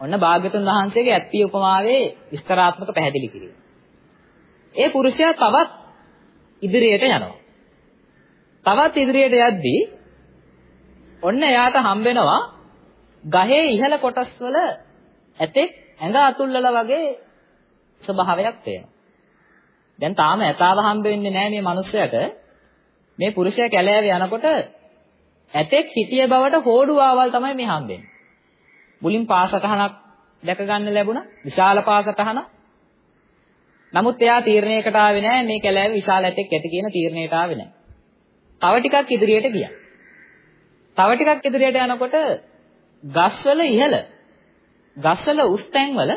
ඔන්න භාග්‍යතුන් වහන්සේගේ ඇත්තිය උපමාවේ විස්තරාත්මක පැහැදිලි කිරීම. ඒ පුරුෂයා තවත් ඉදිරියට යනවා. තවත් ඉදිරියට යද්දී ඔන්න එයාට හම්බෙනවා ගහේ ඉහළ කොටස්වල ඇතෙක් ඇඟ අතුල්ලලා වගේ ස්වභාවයක් තියෙනවා. දැන් තාම ඇතාව හම්බ වෙන්නේ නැහැ මේ මිනිස්සයාට. මේ පුරුෂයා කැලෑවේ යනකොට ඇතෙක් හිටිය බවට හෝඩුවාවල් තමයි මේ හම්බෙන්නේ. මුලින් පාසටහනක් දැක ගන්න ලැබුණා. විශාල පාසටහනක්. නමුත් එයා තීරණයකට ආවේ නැහැ මේ කැලෑවේ විශාල ඇතෙක් ඇති කියන තීරණයට ආවේ නැහැ. තව ටිකක් ඉදිරියට ගියා. තව ටිකක් ඉදිරියට යනකොට ගස්වල ඉහළ ගස්වල උස් තැන්වල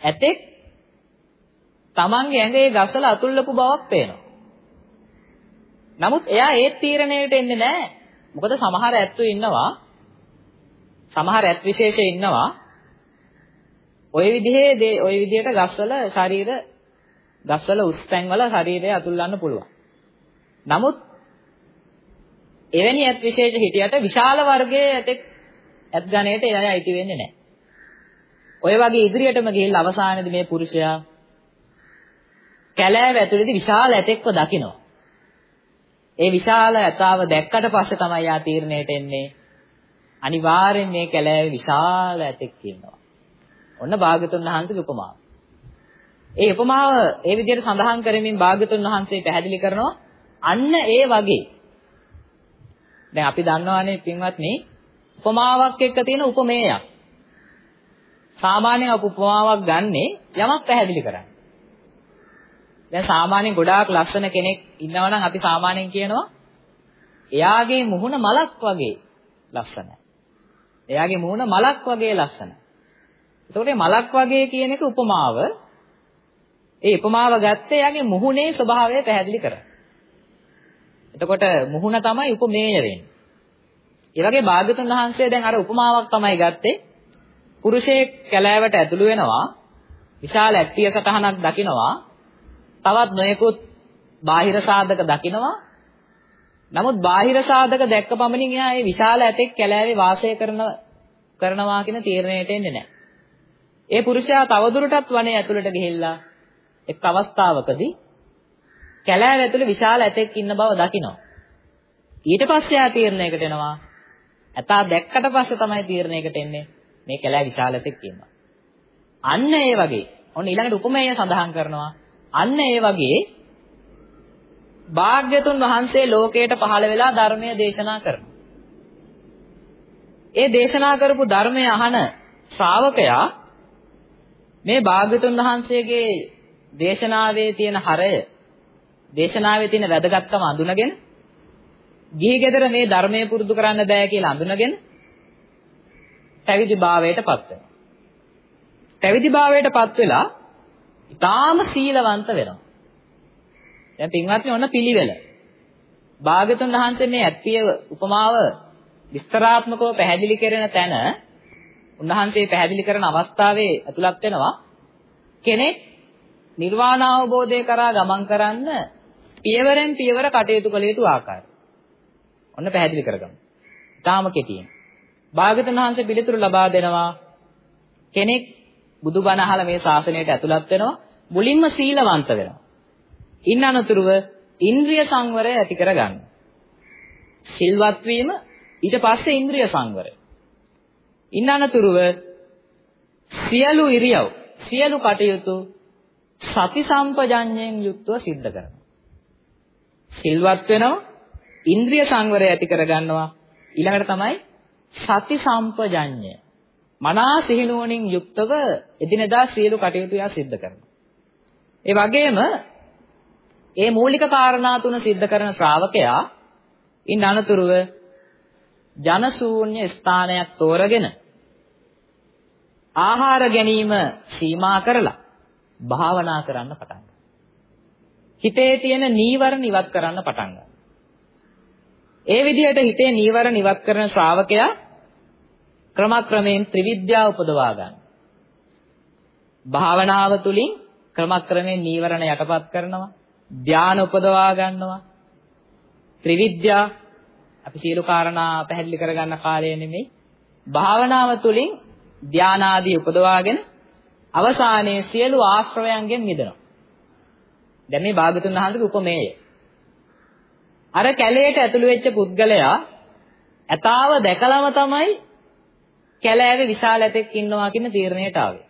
ඇතෙක් තමන්ගේ ඇඟේ ගස්වල අතුල්ලපු බවක් පේනවා. නමුත් එයා ඒ තීරණයට එන්නේ නැහැ. මොකද සමහර ඇත්තෝ ඉන්නවා සමහර ඇත් විශේෂ ඉන්නවා ওই විදිහේ ওই විදිහට ගස්වල ශරීර ගස්වල උස් තැන්වල ශරීරය අතුල්ලන්න පුළුවන්. නමුත් එවැනි ඇත් විශේෂ හිටියට විශාල වර්ගයේ ඇතෙක් ඇත් ගණයට එයා අයිති වෙන්නේ නැහැ. ඔය වගේ ඉදිරියටම ගිහිල්ලා අවසානයේදී මේ පුරුෂයා කැලෑව ඇතුළේදී විශාල ඇතෙක්ව දකිනවා. ඒ විශාල ඇතාව දැක්කට පස්සේ තමයි යා තීරණයට එන්නේ. අනිවාර්යෙන් මේ කැලෑවේ විශාල ඇතෙක් ඉන්නවා. ඔන්න භාගතුන් වහන්සේගේ උපමාව. ඒ උපමාව ඒ විදිහට සඳහන් කරමින් භාගතුන් වහන්සේ පැහැදිලි කරනවා අන්න ඒ වගේ. දැන් අපි දන්නවානේ පින්වත්නි උපමාවක් එක්ක තියෙන උපමේයක්. සාමාන්‍යයෙන් අප උපමාවක් ගන්නෙ යමක් පැහැදිලි කරන්න. දැන් සාමාන්‍යයෙන් ගොඩාක් ලස්සන කෙනෙක් ඉන්නවා නම් අපි සාමාන්‍යයෙන් කියනවා එයාගේ මුහුණ මලක් වගේ ලස්සනයි. එයාගේ මුහුණ මලක් වගේ ලස්සනයි. එතකොට මලක් වගේ කියන එක උපමාව. ඒ උපමාව ගත්තේ එයාගේ මුහුණේ ස්වභාවය පැහැදිලි කරා. එතකොට මුහුණ තමයි උපමේය වෙන්නේ. ඒ වගේ භාග්‍යතුන් වහන්සේ දැන් අර උපමාවක් තමයි ගත්තේ. පුරුෂයෙක් කැලෑවට ඇතුළු වෙනවා. විශාල ඇක්ටිය සටහනක් දකිනවා. තවත් නොයෙකුත් බාහිර සාධක දකිනවා. නමුත් බාහිර සාධක දැක්ක පමණින් එයා ඒ විශාල ඇතෙක් කැලෑවේ වාසය කරන කරනවා කියන තීරණයට එන්නේ නැහැ. ඒ පුරුෂයා තවදුරටත් වනයේ ඇතුළට ගිහිල්ලා එක් අවස්ථාවකදී කැලෑව ඇතුළේ විශාල ඇතෙක් ඉන්න බව දකිනවා. ඊට පස්සේ ආ තීරණයකට එනවා ඇතා දැක්කට පස්සේ තමයි තීරණයකට එන්නේ මේ කැලෑ විශාලතෙක් කියනවා. අන්න ඒ වගේ. ඔන්න ඊළඟට උපමේය සඳහන් කරනවා. අන්න ඒ වගේ භාග්‍යතුන් වහන්සේ ලෝකයට පහළ වෙලා ධර්මය දේශනා කරනවා. ඒ දේශනා කරපු ධර්මය අහන ශ්‍රාවකයා මේ භාග්‍යතුන් වහන්සේගේ දේශනාවේ තියෙන හරය දේශනාවේ තියෙන වැදගත්කම අඳුනගෙන ගිහි ගෙදර මේ ධර්මයේ පුරුදු කරන්න බෑ කියලා අඳුනගෙන පැවිදි භාවයටපත් වෙනවා. පැවිදි භාවයටපත් වෙලා ඊටාම සීලවන්ත වෙනවා. දැන් පින්වත්නි ඔන්න පිළිවෙල. භාගතුන් වහන්සේ මේ ඇත්තිය උපමාව විස්තරාත්මකව පැහැදිලි කරන තැන උන්වහන්සේ පැහැදිලි කරන අවස්ථාවේ ඇතුළත් වෙනවා කෙනෙක් නිර්වාණ අවබෝධය කරා ගමන් කරන්න පියවරෙන් පියවර කටයුතු කළ යුතු ආකාරය. ඔන්න පැහැදිලි කරගමු. ඊටාම කෙටියෙන්. භාගතුන් වහන්සේ පිළිතුරු ලබා දෙනවා කෙනෙක් බුදුබණ අහලා මේ ශාසනයට ඇතුළත් වෙනවා මුලින්ම සීලවන්ත වෙනවා. ඉන් අනතුරුව ඉන්ද්‍රිය සංවරය ඇති කරගන්න. සිල්වත් වීම ඊට පස්සේ ඉන්ද්‍රිය සංවරය. ඉන් අනතුරුව සියලු ඉරියව් සියලු කටයුතු සති සම්පජඤ්ඤයෙන් යුක්තව සිද්ධ කරනවා. සිල්වත් වෙනවා ඉන්ද්‍රිය සංවරය ඇති කරගන්නවා ඊළඟට තමයි සති සම්පජඤ්ඤය. මනා සිහිනුවණින් යුක්තව එදිනෙදා සියලු කටයුතු යා සිද්ධ කරනවා. ඒ වගේම ඒ මූලික කාරණා තුන සිද්ධ කරන ශ්‍රාවකයා ඉන් අනතුරුව ජනශූන්‍ය ස්ථානයක් තෝරගෙන ආහාර ගැනීම සීමා කරලා භාවනා කරන්න පටන් ගන්නවා. හිතේ තියෙන නීවරණ ඉවත් කරන්න පටන් ගන්නවා. ඒ විදිහට හිතේ නීවරණ ඉවත් කරන ශ්‍රාවකයා ක්‍රමක්‍රමයෙන් ත්‍රිවිද්‍යාව උපදවා ගන්න. භාවනාව තුළින් ක්‍රමක්‍රමයෙන් නීවරණ යටපත් කරනවා. ධානය උපදවා ගන්නවා. ත්‍රිවිද්‍යා අපි සියලු කාරණා පැහැදිලි කරගන්න කාලය නෙමෙයි. භාවනාව තුළින් ධානාදී උපදවාගෙන අවසානයේ සියලු ආශ්‍රවයන්ගෙන් මිදෙනවා. දැන් මේ භාගතුන් වහන්සේගේ උපමේය. අර කැලේට ඇතුළු වෙච්ච පුද්ගලයා ඇතාව දැකලම තමයි කැලෑවේ විශාල ඇතෙක් ඉන්නවා කියන තීරණයට ආවේ.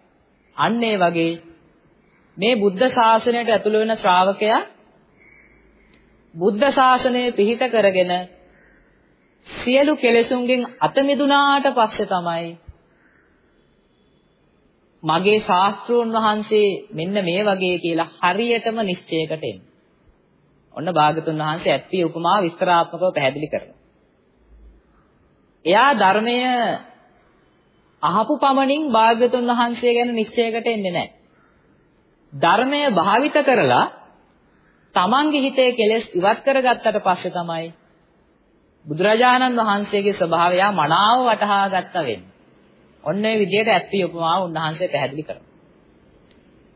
අන්න ඒ වගේ මේ බුද්ධ ශාසනයට ඇතුළු වෙන ශ්‍රාවකයා බුද්ධ ශාසනය පිහිට කරගෙන සියලු කෙලෙසුන්ගෙන් අත මිදුනාට පස්සේ තමයි මගේ ශාස්ත්‍රෝන් වහන්සේ මෙන්න මේ වගේ කියලා හරියටම නිශ්චයකට එන්නේ. ඔන්න භාගතුන් වහන්සේ ඇත්ති උපමා විස්තරාත්මකව පැහැදිලි කරනවා. එයා ධර්මය අහපු පමණින් භාගතුන් වහන්සේ ගැන නිශ්චයකට එන්නේ නැහැ. ධර්මය භාවිත කරලා තමන්ගේ හිතේ කෙලෙස් ඉවත් කරගත්තට පස්සේ තමයි බුදුරජාණන් වහන්සේගේ ස්වභාවය මනාව වටහා ගත්තා වෙන්නේ. ඔන්න ඒ විදිහට ඇත්ති උපමාව උන්වහන්සේ පැහැදිලි කරනවා.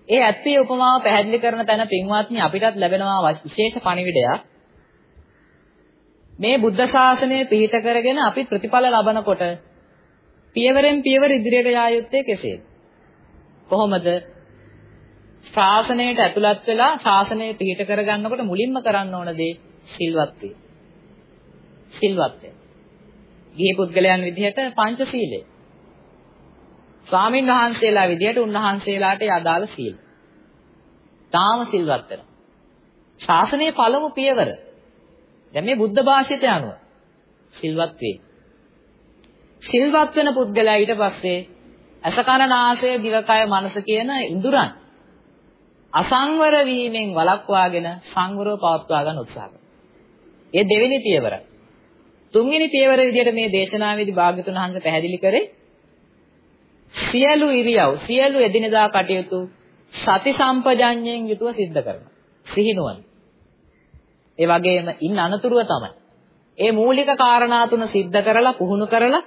ඒ ඇත්ති උපමාව පැහැදිලි කරන තැන පින්වත්නි අපිටත් ලැබෙනවා විශේෂ පණිවිඩයක්. මේ බුද්ධ ශාසනය පිහිට කරගෙන අපි ප්‍රතිඵල ලබනකොට පියවරෙන් පියවර ඉදිරියට යා යුත්තේ කෙසේද? කොහොමද? ශාසනයට ඇතුළත් වෙලා ශාසනය පිහිට කරගන්නකොට මුලින්ම කරන්න ඕන දේ සිල්වත් වීම. සිල්වත් වෙන්න. ගිහි පුද්ගලයන් විදිහට පංචශීලය. ස්වාමින් වහන්සේලා විදිහට උන්වහන්සේලාට යදාළ සීල. තාම සිල්වත් වෙනවා. ශාසනයේ පළමු පියවර. දැන් මේ බුද්ධ භාෂිතය අනුව සිල්වත් වේ. සිල්වත් වෙන පුද්ගලයා ඊට පස්සේ අසකන නාසය දිවකය මනස කියන ඉඳුරන් අසංවර වීමෙන් වළක්වාගෙන සංවරව පවත්වා ගන්න උත්සාහ කරනවා. ඒ දෙවෙනි පියවරයි. තුන්වෙනි පියවර විදිහට මේ දේශනාවේදී භාග්‍යතුන් වහන්සේ පැහැදිලි කරේ සියලු ඉරියව් සියලු එදිනෙදා කටයුතු සති සම්පජඤ්ඤයෙන් යුතුව සිද්ධ කරනවා. සිහිනුවන. ඒ වගේම ඉන්න අනතුරුව තමයි. ඒ මූලික කාරණා තුන සිද්ධ කරලා පුහුණු කරලා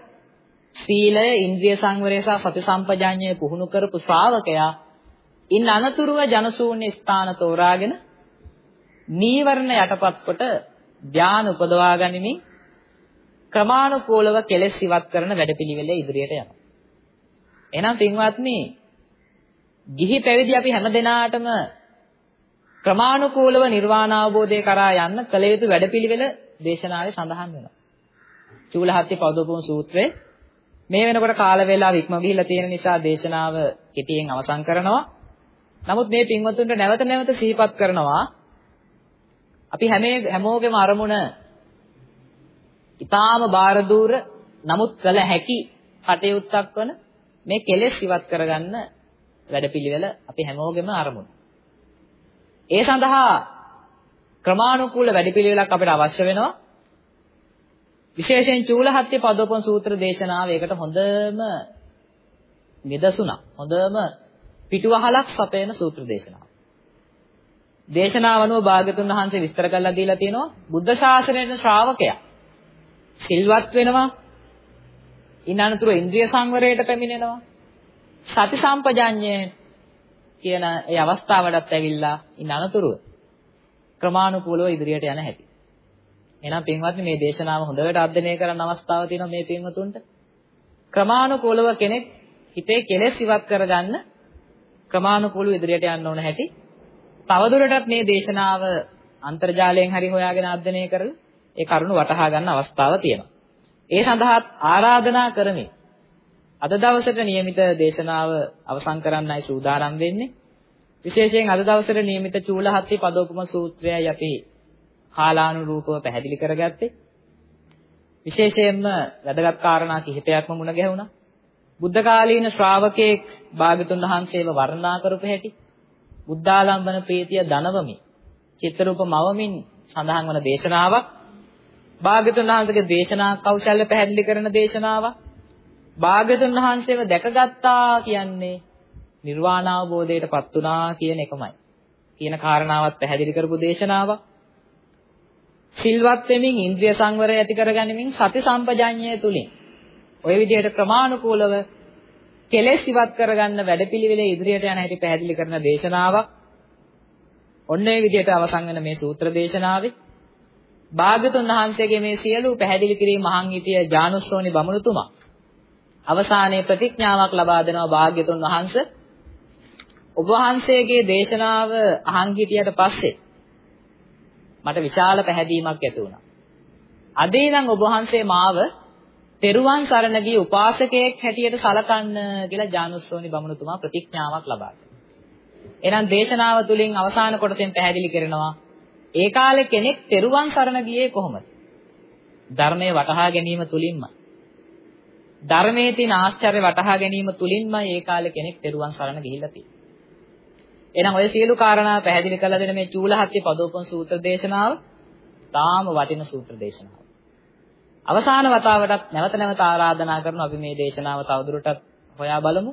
සීලය, ඉන්ද්‍රිය සංවරය සහ සති සම්පජඤ්ඤය පුහුණු කරපු ශ්‍රාවකයා ඉන් අනතුරුව ජනශූන්‍ය ස්ථාන තෝරාගෙන නීවරණ යටපත් කොට ධානය උපදවා ගනිමින් ක්‍රමානුකූලව කෙලෙස් ඉවත් කරන වැඩපිළිවෙල ඉදිරියට යනවා. එහෙනම් පින්වත්නි ගිහි පැවිදි අපි හැමදෙනාටම ක්‍රමානුකූලව නිර්වාණ අවබෝධය කරා යන්න කල යුතු වැඩපිළිවෙල දේශනාවේ සඳහන් වෙනවා. චූලහත්ති පදෝපම සූත්‍රයේ මේ වෙනකොට කාල වේලාව ඉක්ම ගිහිලා තියෙන නිසා දේශනාව කෙටියෙන් අවසන් කරනවා. නමුත් මේ පින්වතුන්ට නැවත නැවත සිහිපත් කරනවා අපි හැම හැමෝගෙම අරමුණ ඊටාම බාර දූර නමුත් කළ හැකි කටයුත්තක් වන මේ කෙලෙස් ඉවත් කරගන්න වැඩපිළිවෙල අපි හැමෝගෙම අරමුණ. ඒ සඳහා ක්‍රමානුකූල වැඩපිළිවෙලක් අපිට අවශ්‍ය වෙනවා. විශේෂයෙන් චූලහත්ය පදෝපම සූත්‍ර දේශනාව ඒකට හොඳම නිදසුණක්. හොඳම පිටුවහලක් සපයන සූත්‍ර දේශනාව. දේශනාව අනුව භාග්‍යතුන් වහන්සේ විස්තර කරලා දීලා තියෙනවා බුද්ධ ශාසනයේ ශ්‍රාවකයා සිල්වත් වෙනවා ඉන් අනතුරු ඉන්ද්‍රිය සංවරයට පැමිණෙනවා සති සම්පජාඤ්ඤය කියන ඒ අවස්ථාවටත් ඇවිල්ලා ඉන් අනතුරුව ක්‍රමානුකූලව ඉදිරියට යන හැටි. එහෙනම් පින්වත්නි මේ දේශනාව හොඳට අධ්‍යයනය කරන්න අවස්ථාව තියෙනවා මේ පින්වතුන්ට. ක්‍රමානුකූලව කෙනෙක් හිතේ කෙලෙස් ඉවත් කරගන්න ක්‍රමානුකූලව ඉදිරියට යන්න ඕන හැටි. තවදුරටත් මේ දේශනාව අන්තර්ජාලයෙන් හරි හොයාගෙන අධ්‍යයනය කරලා ඒ කරුණු වටහා ගන්න අවස්ථාව තියෙනවා. ඒ සඳහා ආරාධනා කරමි. අද දවසට નિયમિત දේශනාව අවසන් කරන්නයි සූදානම් වෙන්නේ. විශේෂයෙන් අද දවසට નિયમિત චූලහත්ති පදෝපම සූත්‍රයයි අපි කාලානුරූපව පැහැදිලි කරගත්තේ. විශේෂයෙන්ම වැදගත් කාරණා කිහිපයක්ම මුණ ගැහුණා. බුද්ධ කාලීන ශ්‍රාවකෙක් භාගතුන් වහන්සේව වර්ණනා කරපු හැටි බුද්ධාලම්බන ප්‍රීතිය දනවමි චිත්‍රූප මවමින් සඳහන් වන දේශනාවක් භාගතුන් වහන්සේගේ දේශනා කෞශල්‍ය පැහැදිලි කරන දේශනාවක් භාගතුන් වහන්සේව දැකගත්තා කියන්නේ නිර්වාණ අවබෝධයටපත් උනා කියන එකමයි කියන කාරණාවත් පැහැදිලි කරපු දේශනාවක් සිල්වත් වෙමින් ඉන්ද්‍රිය සංවරය ඇති කරගනිමින් සති සම්පජාඤ්ඤය තුලින්. ওই විදිහට ක්‍රමානුකූලව කෙලෙස් ඉවත් කරගන්න වැඩපිළිවෙලේ ඉදිරියට යන හැටි පැහැදිලි කරන දේශනාවක්. ඔන්න ඒ විදිහට අවසන් වෙන මේ සූත්‍ර දේශනාවේ. භාගතුන් වහන්සේගේ මේ සියලු පැහැදිලි කිරීම අහන් හිටිය ජානුස්සෝනි බමුණුතුමා. අවසානයේ ප්‍රතිඥාවක් ලබා දෙනවා භාග්‍යතුන් වහන්සේ. ඔබ වහන්සේගේ දේශනාව අහන් හිටියට පස්සේ මට විශාල පැහැදීමක් ඇති වුණා. අද ඉඳන් ඔබ වහන්සේ මාව තෙරුවන් සරණ ගිය උපාසකයෙක් හැටියට සලකන්න කියලා ජානුස්සෝනි බමුණුතුමා ප්‍රතිඥාවක් ලබා එහෙනම් දේශනාව තුළින් අවසාන කොටසෙන් පැහැදිලි කරනවා ඒ කාලේ කෙනෙක් තෙරුවන් සරණ ගියේ කොහොමද? ධර්මයේ වටහා ගැනීම තුලින්ම. ධර්මයේ තියෙන ආශ්චර්ය වටහා ගැනීම තුලින්ම ඒ කාලේ කෙනෙක් තෙරුවන් සරණ ගිහිල්ලා තියෙනවා. එහෙනම් ඔය සියලු කාරණා පැහැදිලි කරලා දෙන මේ චූලහත්ය පදෝපම සූත්‍ර දේශනාව තාම වටින සූත්‍ර දේශනාවක්. අවසාන වතාවටත් නැවත නැවත ආරාධනා කරනවා අපි මේ දේශනාව තවදුරටත් හොයා බලමු.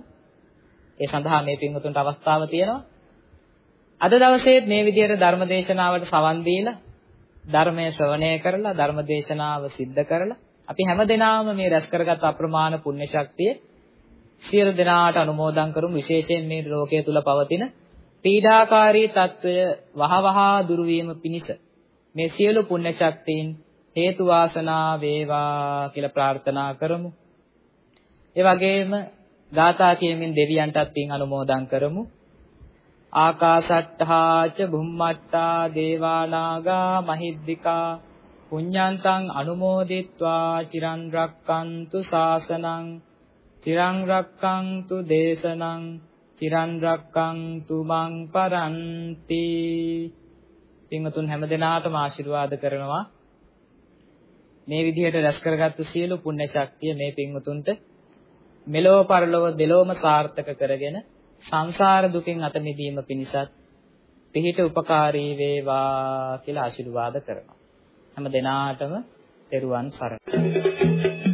ඒ සඳහා මේ පින්වතුන්ට අවස්ථාව තියෙනවා. අද දවසේත් මේ විදිහට ධර්ම දේශනාවට සවන් දීලා ධර්මය ශ්‍රවණය කරලා ධර්ම දේශනාව සිද්ධ කරලා අපි හැමදෙනාම මේ රැස් කරගත් අප්‍රමාණ පුණ්‍ය ශක්තිය සියලු දෙනාට අනුමෝදන් කරමු විශේෂයෙන් මේ ලෝකයේ තුල පවතින පීඩාකාරී తত্ত্বය වහවහා දුරු වීම පිණිස මේ සියලු පුණ්‍ය ශක්තියින් හේතු වාසනා වේවා කියලා ප්‍රාර්ථනා කරමු. ඒ වගේම ධාතා කියමින් දෙවියන්ටත් පින් අනුමෝදන් කරමු. ආකාසට්ඨා ච බුම්මට්ටා දේවානාගා මහිද්దికා පුඤ්ඤන්තං අනුමෝදිත්වා චිරන් රක්칸තු සාසනං චිරන් රක්칸තු දේශනං චිරන් රක්칸තු මං පරන්ති පින්වතුන් හැමදෙනාටම ආශිර්වාද කරනවා මේ විදිහට රැස් කරගත්තු සියලු පුණ්‍ය ශක්තිය මේ පින්වතුන්ට මෙලොව පරලොව දෙලොවම සාර්ථක කරගෙන සංසාර දුකින් අත මිදීම පිණිසත් පිහිට උපකාරී වේවා කියලා ආශිර්වාද කරනවා. හැම දිනාටම තෙරුවන් සරණයි.